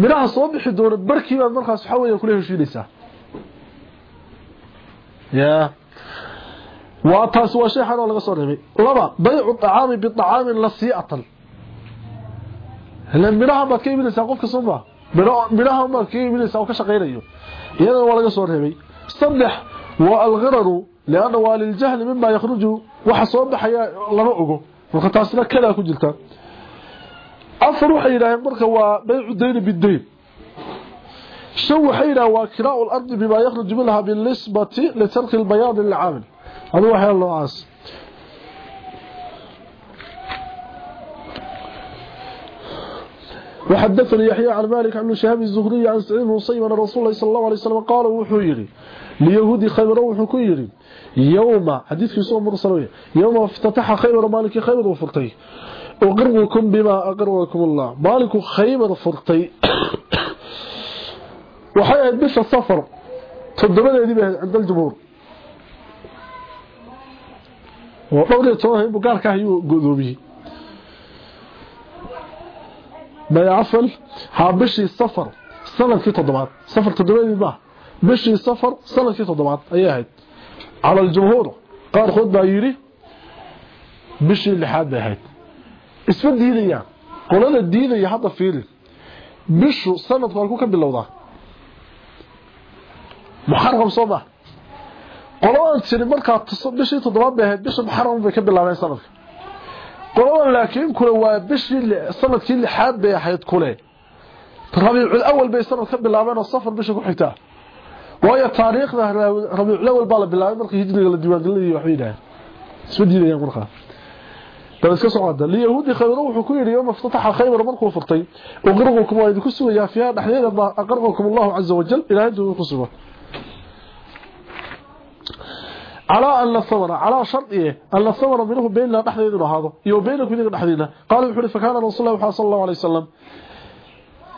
midhaha soo bixi doona barkii baad markaas waxa weeye kula heshiinaysaa ya. Waa taas waa shay xaraan laga soo reebay. Laba baycu tacaami biطacaami lasii'atan ila midhaha baad ka iibinaysaa qofka soo maa midhaha baad ka iibinaysaa oo ka waa laga soo reebay. Saddex waa alghiraru lianna waa liljahli mima yakhruju. Waxa soo baxaya lama ogo. Marka taasina ku jirta waa baycu dayni bidayn shan waxay yidhaaheen waa kiraau lardi bima yakhruju minha binisbati litarki lbayaani lilcaamil هذا واحد الله عاص. وحدثني يحيى عن مالك عن شهاب الزهري عن سعيد بن مصيب أن رسول الله صلى الله عليه وسلم قال وحيري ليهودي خيبر وحكيري يوم حديث في سوى مرسلوية يوم افتتح خيبر مالك خيبر وفرطي أقربكم بما أقربكم الله مالك خيبر فرطي وحيات بس السفر تدبنا يدي عند الجمهور ودhowr iyo toban inbuu gaarka ayuu godoomiyey baycafal haa bishii safar sanadkii toddobaad safar toddobaadii maaha bishii safar sanadkii toddobaad ayay ahayd cala aljumhuur qaarkood baa yidhi bishii lixaad bay ahayd isma diidayaan qolada diidaya hadda fiiri. Bishu sanadku halku ka bilowdaa muxaram soo maa qoladan tiri markaa bishii toddobaad bay ahayd bisha bay ka bilaabeen sanadka. Qoladan laakiin kule waa bishii sannadkii lixaad bay ahayd kule. Rabiicul awal bay sanad ka bilaabeen oo safar bisha ku xigtaa waayo taariikhda rabiicul awal baa la bilaabay markii hijriga la diiwaangelinayay waxbay yidhaaheen isma diidayaan markaa بلسك سعود اليهود خيبر وحو كيري يوم افتتح خيبر مركو فرتي وقرقكم كسوا يا فيها دحديده اقرقكم الله عز وجل إلى أنتم كسبه على ان الصبر على شرط إيه ان الصبر منه بين لا دحديده هذا يو بينك وديك دحديده قال وحو فكان رسول الله صلى الله عليه وسلم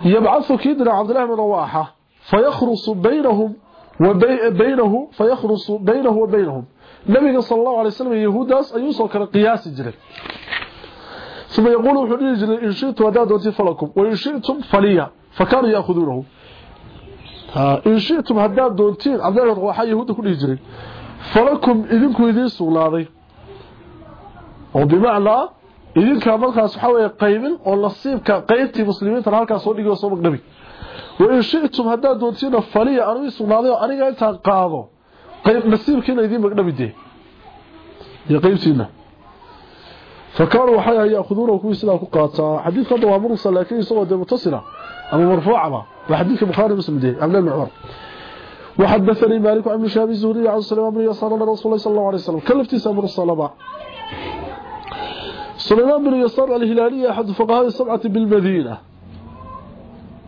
يبعث كدر عبد الله بن رواحه فيخرص بينهم وبينه فيخرص بينه وبينهم nabiga sallallahu alayhi wasallam yahuudaas ayuu soo kala qiyaasi jiray. Sida yaqool wuxuu dhigi jiray in shiitu wadaa doonti falakum way shiitum faliya fakaru yaakhudunahum ha in shiitum hadaa doontiin abdallah waxa yahuuda ku dhigi jiray falakum idinku idin suulaaday oo bimacnaa idinka markaas waxa weeye qaybin oo nasiibka qaybtii muslimiinta halkaas soo dhigo soo magdhabi way shiitum hadaa doontiin faliya anigu suulaaday aniga inta qayb nasiibkiina idiin magdhabi dee iyo qaybtiina فكانوا وحيا يأخذونه كوي ku qaataa xadiidka hadda waa mursal laakiin isagoo de mutasila ama marfuuca وحديث البخاري ومسلم ده عبد الله عمر. وحدثني مالك عن شهاب الزهري عن سليمان بن يسار عن رسول الله صلى الله عليه وسلم كلفتي سامر الصلاه سليمان بن يسار الهلالي أحد فقهاء السبعة بالمدينة.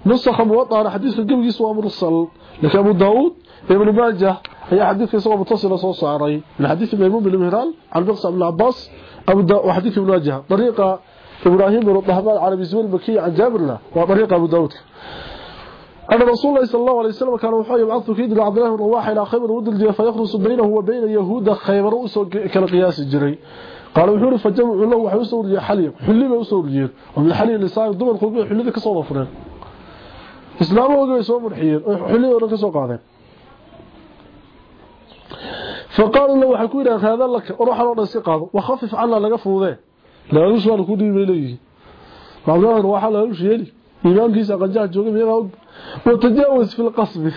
نسخ موطأ حديث قبل سوى مرسل لك ابو داود ابن ماجه هي حديث سوى متصل سو صاري. من حديث ميمون بن مهران عن بقص بن عباس ابو داود وحديث ابن ماجه طريقة إبراهيم بن الطهمان على بن المكي عن جابر له وطريقة أبو داود. أن رسول الله صلى الله عليه وسلم كان وحي يبعث كيد عبد الله بن رواحة إلى خيبر ود الجيف فيخلص بينه وبين يهود خيبر وسو كالقياس الجري. قال وحور فجمع له وحي وسو حلي حلي با وسو رجير ومن حلي لسان دمر قلبي حلي كسو ضفرين اسلام وغي سو مرحيين حلي ورا كسو قادين faqaalu waxay ku yidhahdeen haada laka oruxan oo dhan si qaado. Wakhafif cana laga fuudee laaluush waana ku dhiibay leeyihiin cabdullah ruuxa laaluush yeeli imaamkiisa qanjaha jooga miyagaa og? Watajaawis fi lqasbi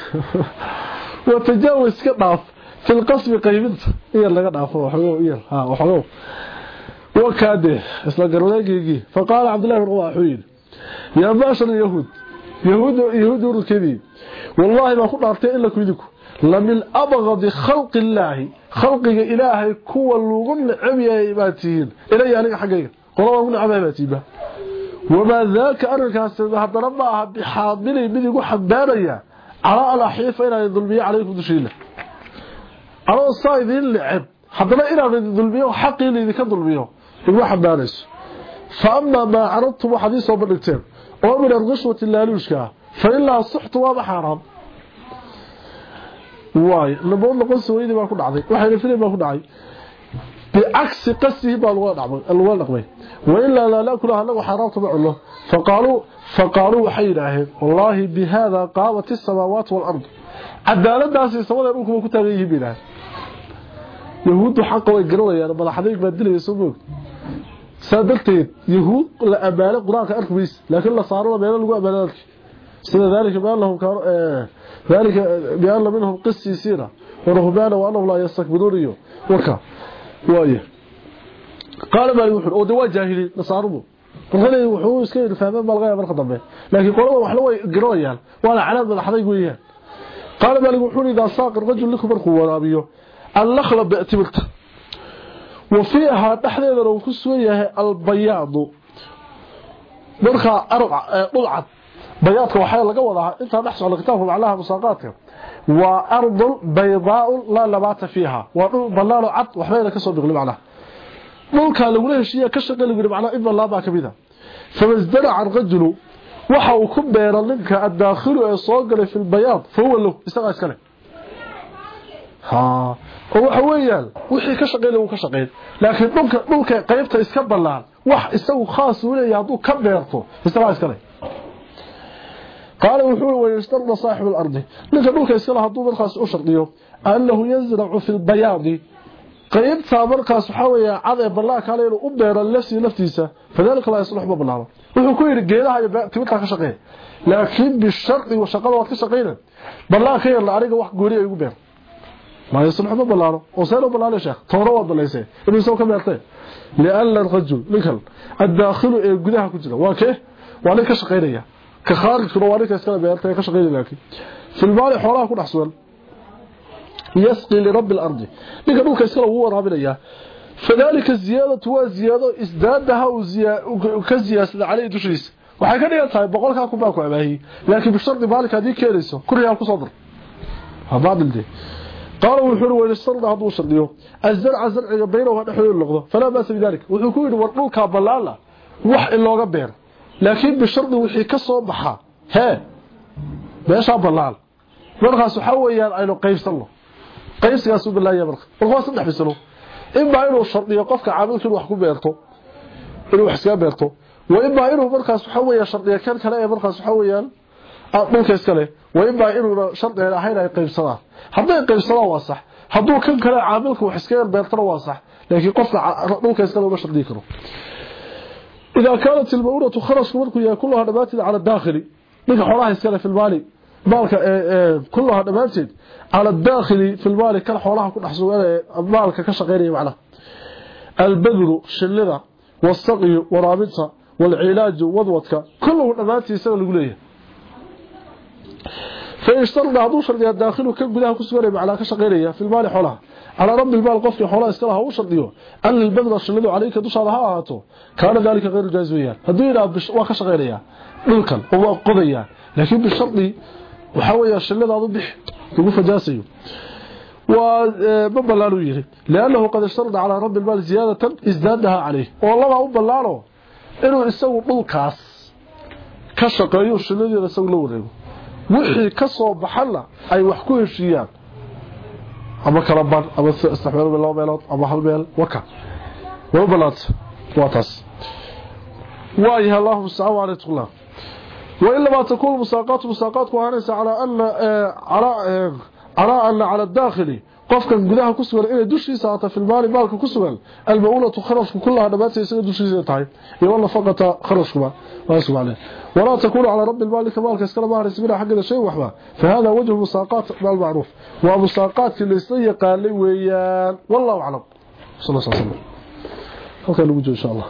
(laughs) watajaawis ka dhaaf fi lqasbi qaybinta. Iyar laga dhaafo waxoogo iyar ha waxoogo. Wakaade isla garwareegaygii faqaala cabdullahi bin ruuxa wuxuu yidhi yaa baashar yahuud yahuud yahuud urukadii wallahi baa ku dhaartay in lamin abqadi khalqi illaahi khalqiga ilaahay kuwa lagu necabyahay baad tihiin. Ilaya aniga xaggayga. Qolabaa ugu necabahay baad tihiinba wamaa daaka arrinkaas haddana ma aha bixaadilay mid igu xambaaraya calaa alaxiifa inaan dulmiyo calaykum dushiina anoo saa idiin necab haddana inaan dulmiyo xaqii laydinka dulmiyo iguma xambaarayso fa amaa maa caradtum waxaad ii soo bandhigteen. Oo min arqishwati laaluushka fa ilaa suxtu waaba xaaraam. واي نبوون نقول سويدي باكو دحداي وحنا فيلي باكو دحاي بعكس قصي بالو دحبا ألو نقوي وين لا لا لا كلها نغ حرامته فقالوا فقالوا وحيراه والله بهذا قاوت السماوات والارض عدالتاس سوودر انكم كو تاغي يبيلا يهود حق وي غرليا بلحديك بدلي سوبوك سادلتي يهود لا اباله قران كارك بيس لكن لا صاروا بينه لو اباله سيدا ذلك بأن لهم كار... آه، ذلك بأن منهم قسي سيرة ورهبان وأنهم لا يستكبرون إيوه وكا. وأيه. قال ما يوحون. أو دواء جاهلي نصاربه. وحول وحول اسكين الفهمان بالغاية من خطبه. لكن قولوا وحلوة قرويان يعني. وأنا علامة من أحد يقوليان قال ما يوحون إذا ساق الرجل لكم القوة رابيه اللخلة بأتمرته وفيها تحديدا وكسوية البياض. مرخى أربع أربعة آه، بياتك وحي لا وداها انت ما على قتاف عليها مساقاتك وأرض بيضاء لا لبات فيها. وضل بلال عط وحبينا كسو بقلب على ذلك لو لهشيه كشغل بقلب على ابن الله با كبيده فمزدرع الرجل وحو كبير لنك الداخل ويصوغل في البياض. فهو له استغاث كله ها. هو حويال وحي كشغل وكشغل لكن ذلك قيبته اسكبلال وح استغو خاص وليا ضو كبيرته استغاث كله qaala wuxuu ui wayashtarda saaxibu lardi ninka dhulka iskala hadduu markaas u shardiyo annahu yazracu fi lbayaadi qaybtaa markaas waxaa weeya cad ee ballaanka ale inuu u beero lafsii laftiisa fadalika laa yasluxu ma banaano wuxuu ku yidhi geedaha iyo timirtaa ka shaqeeya laakiin bishardi shaqada waad ka shaqayna ballaanka yarla aniga wax gooni ay ugu beer maa yasluxu ma banaano oo seen u banaanay sheekh ka khaarijkuna waa ninka iskala beertay ka shaqeeyay laakiin filbaali xoolaha ku dhaxsugan yasqi lirabbi al-ardi ninka dhulka iskala wuu waraabinaya fadalika ziyadatu wa ziyado isdaadaha u ka ziyaasada calay dushiisa waxay ka dhigan tahay boqolkaa kun baa ku abaahiyey laakiin bishardi maalinka haddii keenayso kun riyaal kusoo dar ha baadilde قال وحور ويشترط هذا شرطيو الزرع زرع بينه ودخول لقده فلا باس بذلك وحو كو يدور دولكا بلالا wax in looga beero laakiin bishardi wixii ka soo baxa hee meesha balaal markaas waxa weeyaan aynu qaybsano qaybsigaas uu bilaayay marka marka waa saddex bisano in baa inuu shardiyo qofka caamilka wax ku beerto inuu wax iska beerto waa in baa inuu markaas waxa weeyaan shardiyo kan kale ee markaas waxa weeyaan dhulka iska leh وإما إنه شرط إلى حين أي قيب صلاة هذا قيب صلاة واصح هذا كان كلا عاملك وحسكين بيرتر واصح لكن قفل نوك يسكنه بشر ديكره إذا كانت البؤرة خلص مركو يا كلها نباتد على الداخلي لك حراه السنة في البالي بالك آه، آه، كلها نباتد على الداخلي في البالي كان حراه كل حسوان آه، بالك كشغيري معنا. البذل شلدة والصغي ورابطة والعلاج وضوتك كله دباتد السنة لقليه اشترنا عضو شرقها الداخل وكان قلها كسوان معنا كشغيري في البالي حراه على رب البال قفك حولا اسكلا هو شرديو ان البذره شلدو عليك دشاده ها اهاتو كان ذلك غير جازويا هدي را بش وا كشقيريا دلكن هو قوديا لكن بشرطي waxa weeyaa shiladaadu bix ugu fajaasayo waa babalaanu yiri laanahu qad sharda ala rabb albal ziyadatan isdadaha alayh oo laba u balaano inuu isagu dhulkaas ka shaqeeyo shiladeeda isagu la wareego wixii ka soo baxana ay wax ku heshiiyaan ama kala bar ama istaxmaal laba meelood ama hal meel waka waa balaad waa taas waayaha allahuma sacaa calaykum allah وإلا ما تكون مساقات مساقات وهانيس على أن على على أن على الداخل qofkan gudaha ku sugan inay dushiisa aata filmaali maalka ku sugan almaulatu kharashku kullaha dhamaanta isaga dushiisa tahay iyo wala faqata kharashkuba waa subhanahu wala takunu ala rabbi almaali kamaalka iskala maaris mina xaqida shay waxba fahada wajhu musaqat mal ma'ruf wa musaqat laysa yaqaalay weeyaan wallahu a'lam sallallahu alayhi wa sallam halka lagu joogo insha Allah